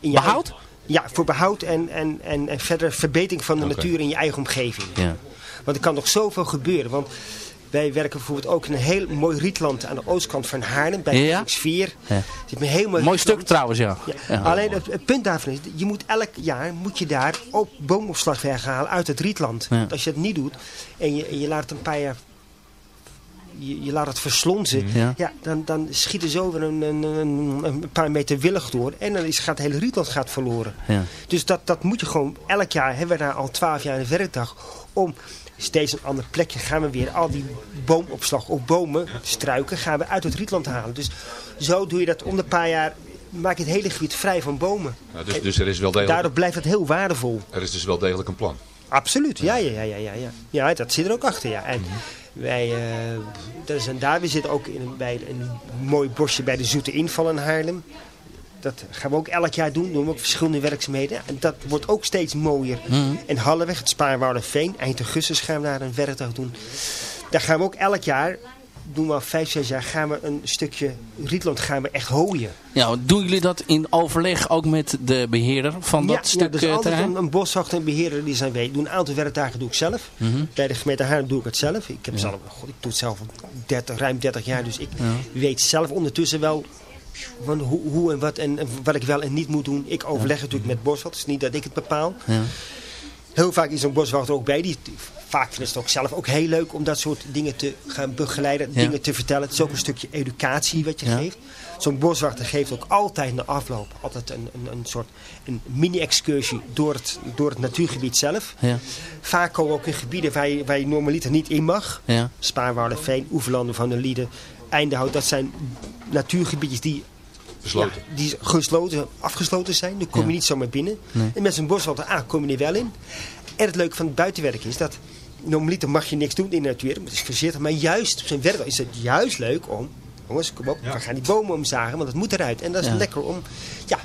Speaker 12: In je
Speaker 5: Behoud?
Speaker 12: eigen- ja, voor behoud en, en, en, en verder verbetering van de natuur in je eigen omgeving.
Speaker 5: Ja.
Speaker 12: Want er kan nog zoveel gebeuren. Want wij werken bijvoorbeeld ook in een heel mooi rietland aan de oostkant van Haarlem. Bij
Speaker 5: Ja?
Speaker 12: de Sfeer.
Speaker 5: Ja.
Speaker 12: Is een heel mooi
Speaker 5: stuk trouwens, ja.
Speaker 12: Ja.
Speaker 5: Ja.
Speaker 12: Alleen het, het punt daarvan is, je moet elk jaar moet je daar ook boomopslag weghalen uit het rietland. Want als je dat niet doet en je, en je laat het een paar jaar je, je laat het verslonzen,
Speaker 5: Ja.
Speaker 12: ja. dan, dan schiet er zo weer een, een, een, een paar meter willig door. En dan is, gaat het hele rietland gaat verloren.
Speaker 5: Ja.
Speaker 12: Dus dat, dat moet je gewoon elk jaar, hebben we daar al twaalf jaar een werkdag, om steeds een ander plekje gaan we weer al die boomopslag of bomen, struiken, gaan we uit het rietland halen. Dus zo doe je dat om de paar jaar, maak je het hele gebied vrij van bomen.
Speaker 6: Ja, dus, dus er is wel degelijk,
Speaker 12: Daardoor blijft het heel waardevol.
Speaker 6: er is dus wel degelijk een plan.
Speaker 12: Absoluut, ja, ja, ja, ja, ja. Ja, ja dat zit er ook achter, ja. En wij, eh, dat is een, daar, we zitten ook in, een- bij een mooi bosje bij de Zoete Inval in Haarlem. Dat gaan we ook elk jaar doen, doen we ook verschillende werkzaamheden. En dat wordt ook steeds mooier. En Halleweg, het Spaarwoudenveen, eind augustus gaan we daar een werkdag doen. Daar gaan we ook elk jaar, doen we al vijf, zes jaar, gaan we een stukje Rietland gaan we echt hooien.
Speaker 5: Ja, doen jullie dat in overleg ook met de beheerder van dat
Speaker 12: ja,
Speaker 5: stuk
Speaker 12: ja, dus
Speaker 5: eh,
Speaker 12: altijd een, een boswachter en beheerder die zijn weet. Doe een aantal werkdagen doe ik zelf.
Speaker 5: Mhm.
Speaker 12: Bij de gemeente Haarlem doe ik het zelf. Ik, heb zelf, god, ik doe het zelf al 30, ruim 30 jaar. Dus ik weet zelf ondertussen wel van hoe, hoe en wat en, en wat ik wel en niet moet doen. Ik overleg natuurlijk met boswachters. Het is niet dat ik het bepaal.
Speaker 5: Ja.
Speaker 12: Heel vaak is een boswachter ook bij. Die vaak vinden ze het ook zelf ook heel leuk om dat soort dingen te gaan begeleiden.
Speaker 13: Ja.
Speaker 12: Dingen te vertellen. Het is ook een stukje educatie wat je geeft. Zo'n boswachter geeft ook altijd na afloop altijd een, een, een soort een mini-excursie door het, door het natuurgebied zelf.
Speaker 13: Ja.
Speaker 12: Vaak komen we ook in gebieden waar je, waar je normaliter niet in mag.
Speaker 13: Ja.
Speaker 12: Spaarwaardenveen, Oeverlanden van der Lieden, Eindehout. Dat zijn natuurgebiedjes die,
Speaker 6: Besloten.
Speaker 12: ja, die gesloten, afgesloten zijn. Daar kom je
Speaker 13: Ja.
Speaker 12: niet zomaar binnen.
Speaker 13: Nee.
Speaker 12: En met zo'n boswachter A kom je er wel in. En het leuke van het buitenwerk is dat normaliter mag je niks doen in de natuur. Het is voorzichtig. Maar juist op zijn werk is het juist leuk om... Jongens, kom op. We gaan die bomen omzagen, want het moet eruit. En dat is
Speaker 13: Ja.
Speaker 12: lekker om... Ja,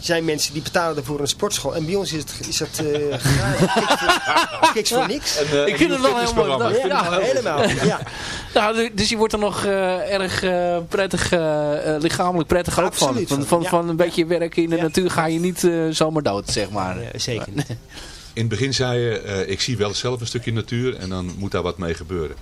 Speaker 12: zijn mensen die betalen ervoor een sportschool. En bij ons is het, is het eh, gratis. Kiks voor- kiks voor niks.
Speaker 13: ik vind het wel heel mooi.
Speaker 12: Ja,
Speaker 13: Ja,
Speaker 12: helemaal. Ja.
Speaker 13: Ja, du- dus je wordt er nog eh, erg eh, prettig, eh, eh, lichamelijk prettig ook van. Van,
Speaker 12: van,
Speaker 13: van,
Speaker 12: ja.
Speaker 13: van een beetje werken in de natuur ga je niet eh, zomaar dood, zeg maar.
Speaker 12: zeker
Speaker 6: In het begin zei je, eh, ik zie wel zelf een stukje natuur en dan moet daar wat mee gebeuren.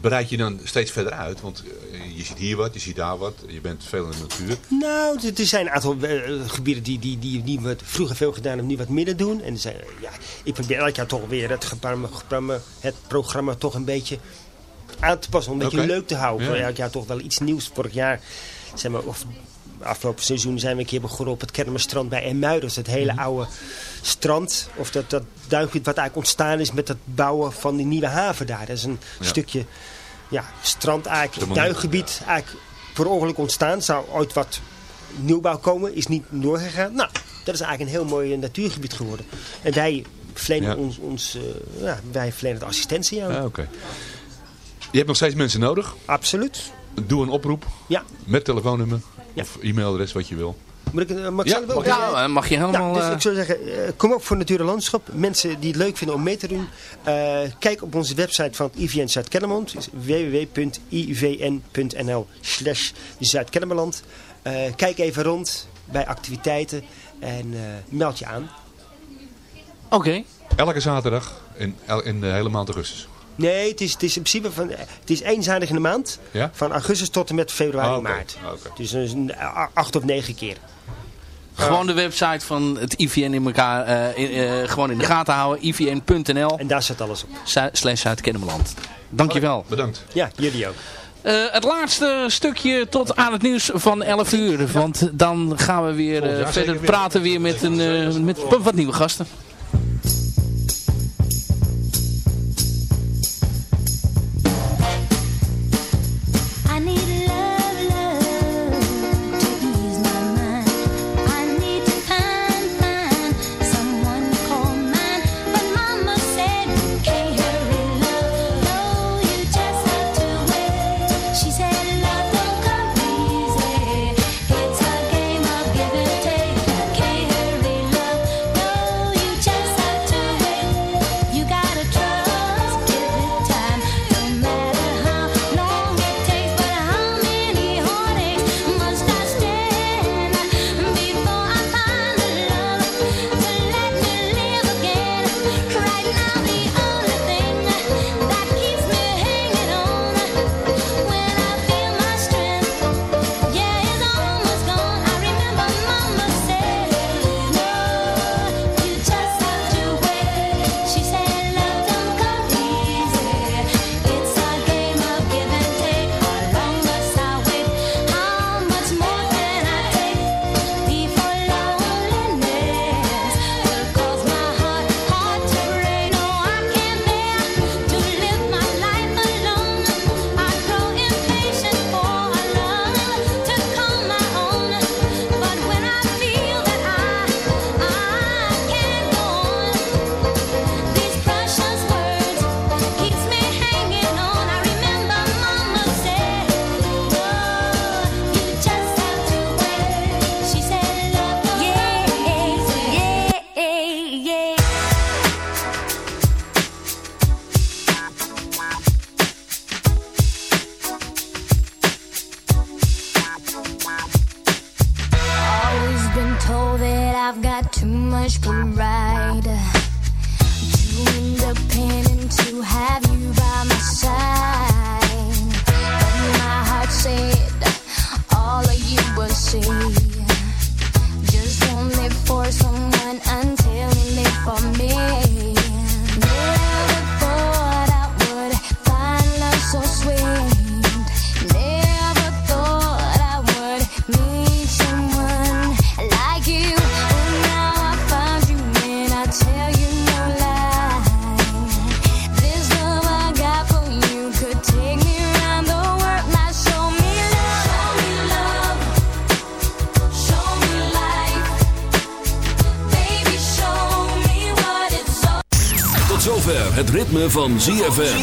Speaker 6: Bereid je dan steeds verder uit? Want eh, je ziet hier wat, je ziet daar wat, je bent veel in de natuur.
Speaker 12: Nou, er- zijn een aantal eh, gebieden die, die, die, die wat vroeger veel gedaan hebben, nu wat minder doen. En zijn, eh, ja, ik probeer elk jaar toch weer het programma, het programma toch een beetje aan te passen. Om een beetje leuk te houden.
Speaker 6: Ja.
Speaker 12: Elk jaar toch wel iets nieuws. Vorig jaar zijn we, of afgelopen seizoen zijn we een keer begonnen op het Kermerstrand bij is het hele oude strand. Of dat, dat duikgebied wat eigenlijk ontstaan is met het bouwen van die nieuwe haven daar. Dat is een
Speaker 6: Ja.
Speaker 12: stukje ja, strand eigenlijk,
Speaker 6: manier,
Speaker 12: duikgebied eigenlijk per ongeluk ontstaan. Zou ooit wat nieuwbouw komen, is niet doorgegaan. Nou, dat is eigenlijk een heel mooi eh, natuurgebied geworden. En wij verlenen,
Speaker 6: Ja.
Speaker 12: ons, ons, eh, ja, wij verlenen de assistentie aan.
Speaker 6: Ah, Oké. Je hebt nog steeds mensen nodig.
Speaker 12: Absoluut.
Speaker 6: Doe een oproep.
Speaker 12: Ja.
Speaker 6: Met telefoonnummer. Of e-mailadres, wat je wil.
Speaker 12: Moet ik, eh, mag ik
Speaker 6: Ja, mag je-
Speaker 13: Ja, mag je helemaal...
Speaker 12: Nou, dus
Speaker 13: eh,
Speaker 12: ik zou zeggen, eh, kom op voor Natuur en Landschap. Mensen die het leuk vinden om mee te doen. eh, kijk op onze website van het IVN Zuid-Kennemerland. Dus www.ivn.nl slash Zuid-Kennemerland. Eh, kijk even rond bij activiteiten en eh, meld je aan.
Speaker 13: Oké.
Speaker 6: Elke zaterdag in, in de hele maand augustus.
Speaker 12: Nee, het is, het is in principe van, het is één zaterdag in de maand.
Speaker 6: Ja?
Speaker 12: Van augustus tot en met februari,
Speaker 6: Ah,
Speaker 12: maart.
Speaker 6: Ah, oké.
Speaker 12: Dus een, a- acht of negen keer.
Speaker 13: Gewoon de website van het IVN in elkaar eh, in, eh, gewoon in de gaten houden. ivn.nl
Speaker 12: En daar zit alles op.
Speaker 13: slash Zuid-Kennemerland. Dankjewel.
Speaker 6: Bedankt.
Speaker 12: Ja, jullie ook.
Speaker 13: Eh, het laatste stukje tot aan het nieuws van 11 uur. Want dan gaan we weer eh, verder praten weer met, een, eh, met wat nieuwe gasten.
Speaker 3: Van ZFM.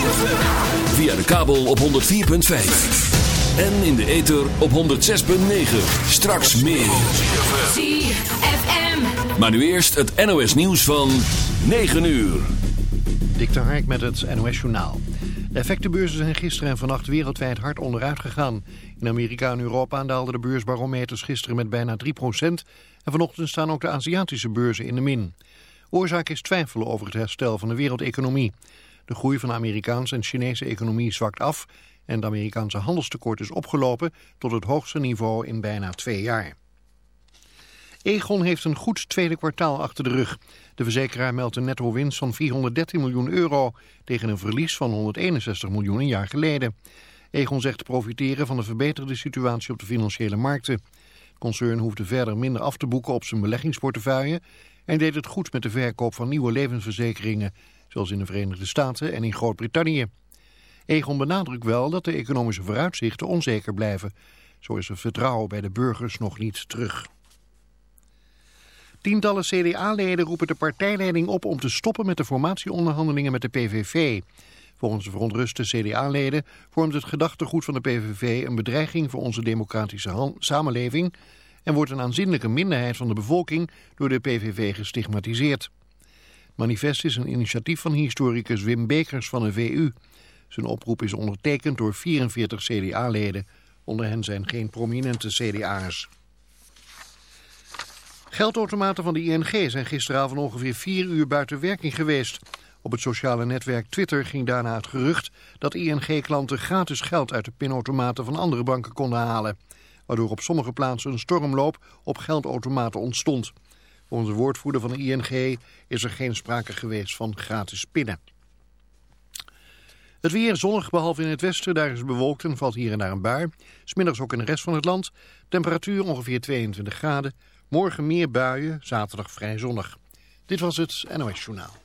Speaker 3: Via de kabel op 104.5. En in de ether op 106.9. Straks meer.
Speaker 2: ZFM.
Speaker 3: Maar nu eerst het NOS nieuws van 9 uur.
Speaker 1: Dik de Hark met het NOS Journaal. De effectenbeurzen zijn gisteren en vannacht wereldwijd hard onderuit gegaan. In Amerika en Europa daalden de beursbarometers gisteren met bijna 3%. En vanochtend staan ook de Aziatische beurzen in de min. Oorzaak is twijfelen over het herstel van de wereldeconomie. De groei van de Amerikaanse en Chinese economie zwakt af... en het Amerikaanse handelstekort is opgelopen tot het hoogste niveau in bijna twee jaar. Egon heeft een goed tweede kwartaal achter de rug. De verzekeraar meldt een netto winst van 413 miljoen euro... tegen een verlies van 161 miljoen een jaar geleden. Egon zegt te profiteren van de verbeterde situatie op de financiële markten. Het concern hoefde verder minder af te boeken op zijn beleggingsportefeuille... en deed het goed met de verkoop van nieuwe levensverzekeringen... zoals in de Verenigde Staten en in Groot-Brittannië. Egon benadrukt wel dat de economische vooruitzichten onzeker blijven. Zo is het vertrouwen bij de burgers nog niet terug. Tientallen CDA-leden roepen de partijleiding op om te stoppen met de formatieonderhandelingen met de PVV. Volgens de verontruste CDA-leden vormt het gedachtegoed van de PVV een bedreiging voor onze democratische samenleving en wordt een aanzienlijke minderheid van de bevolking door de PVV gestigmatiseerd. Manifest is een initiatief van historicus Wim Bekers van de VU. Zijn oproep is ondertekend door 44 CDA-leden. Onder hen zijn geen prominente CDA'ers. Geldautomaten van de ING zijn gisteravond ongeveer vier uur buiten werking geweest. Op het sociale netwerk Twitter ging daarna het gerucht dat ING-klanten gratis geld uit de pinautomaten van andere banken konden halen. Waardoor op sommige plaatsen een stormloop op geldautomaten ontstond. De woordvoerder van de ING is er geen sprake geweest van gratis pinnen. Het weer zonnig, behalve in het westen. Daar is bewolkt en valt hier en daar een bui. Smiddags ook in de rest van het land. Temperatuur ongeveer 22 graden. Morgen meer buien, zaterdag vrij zonnig. Dit was het NOS Journaal.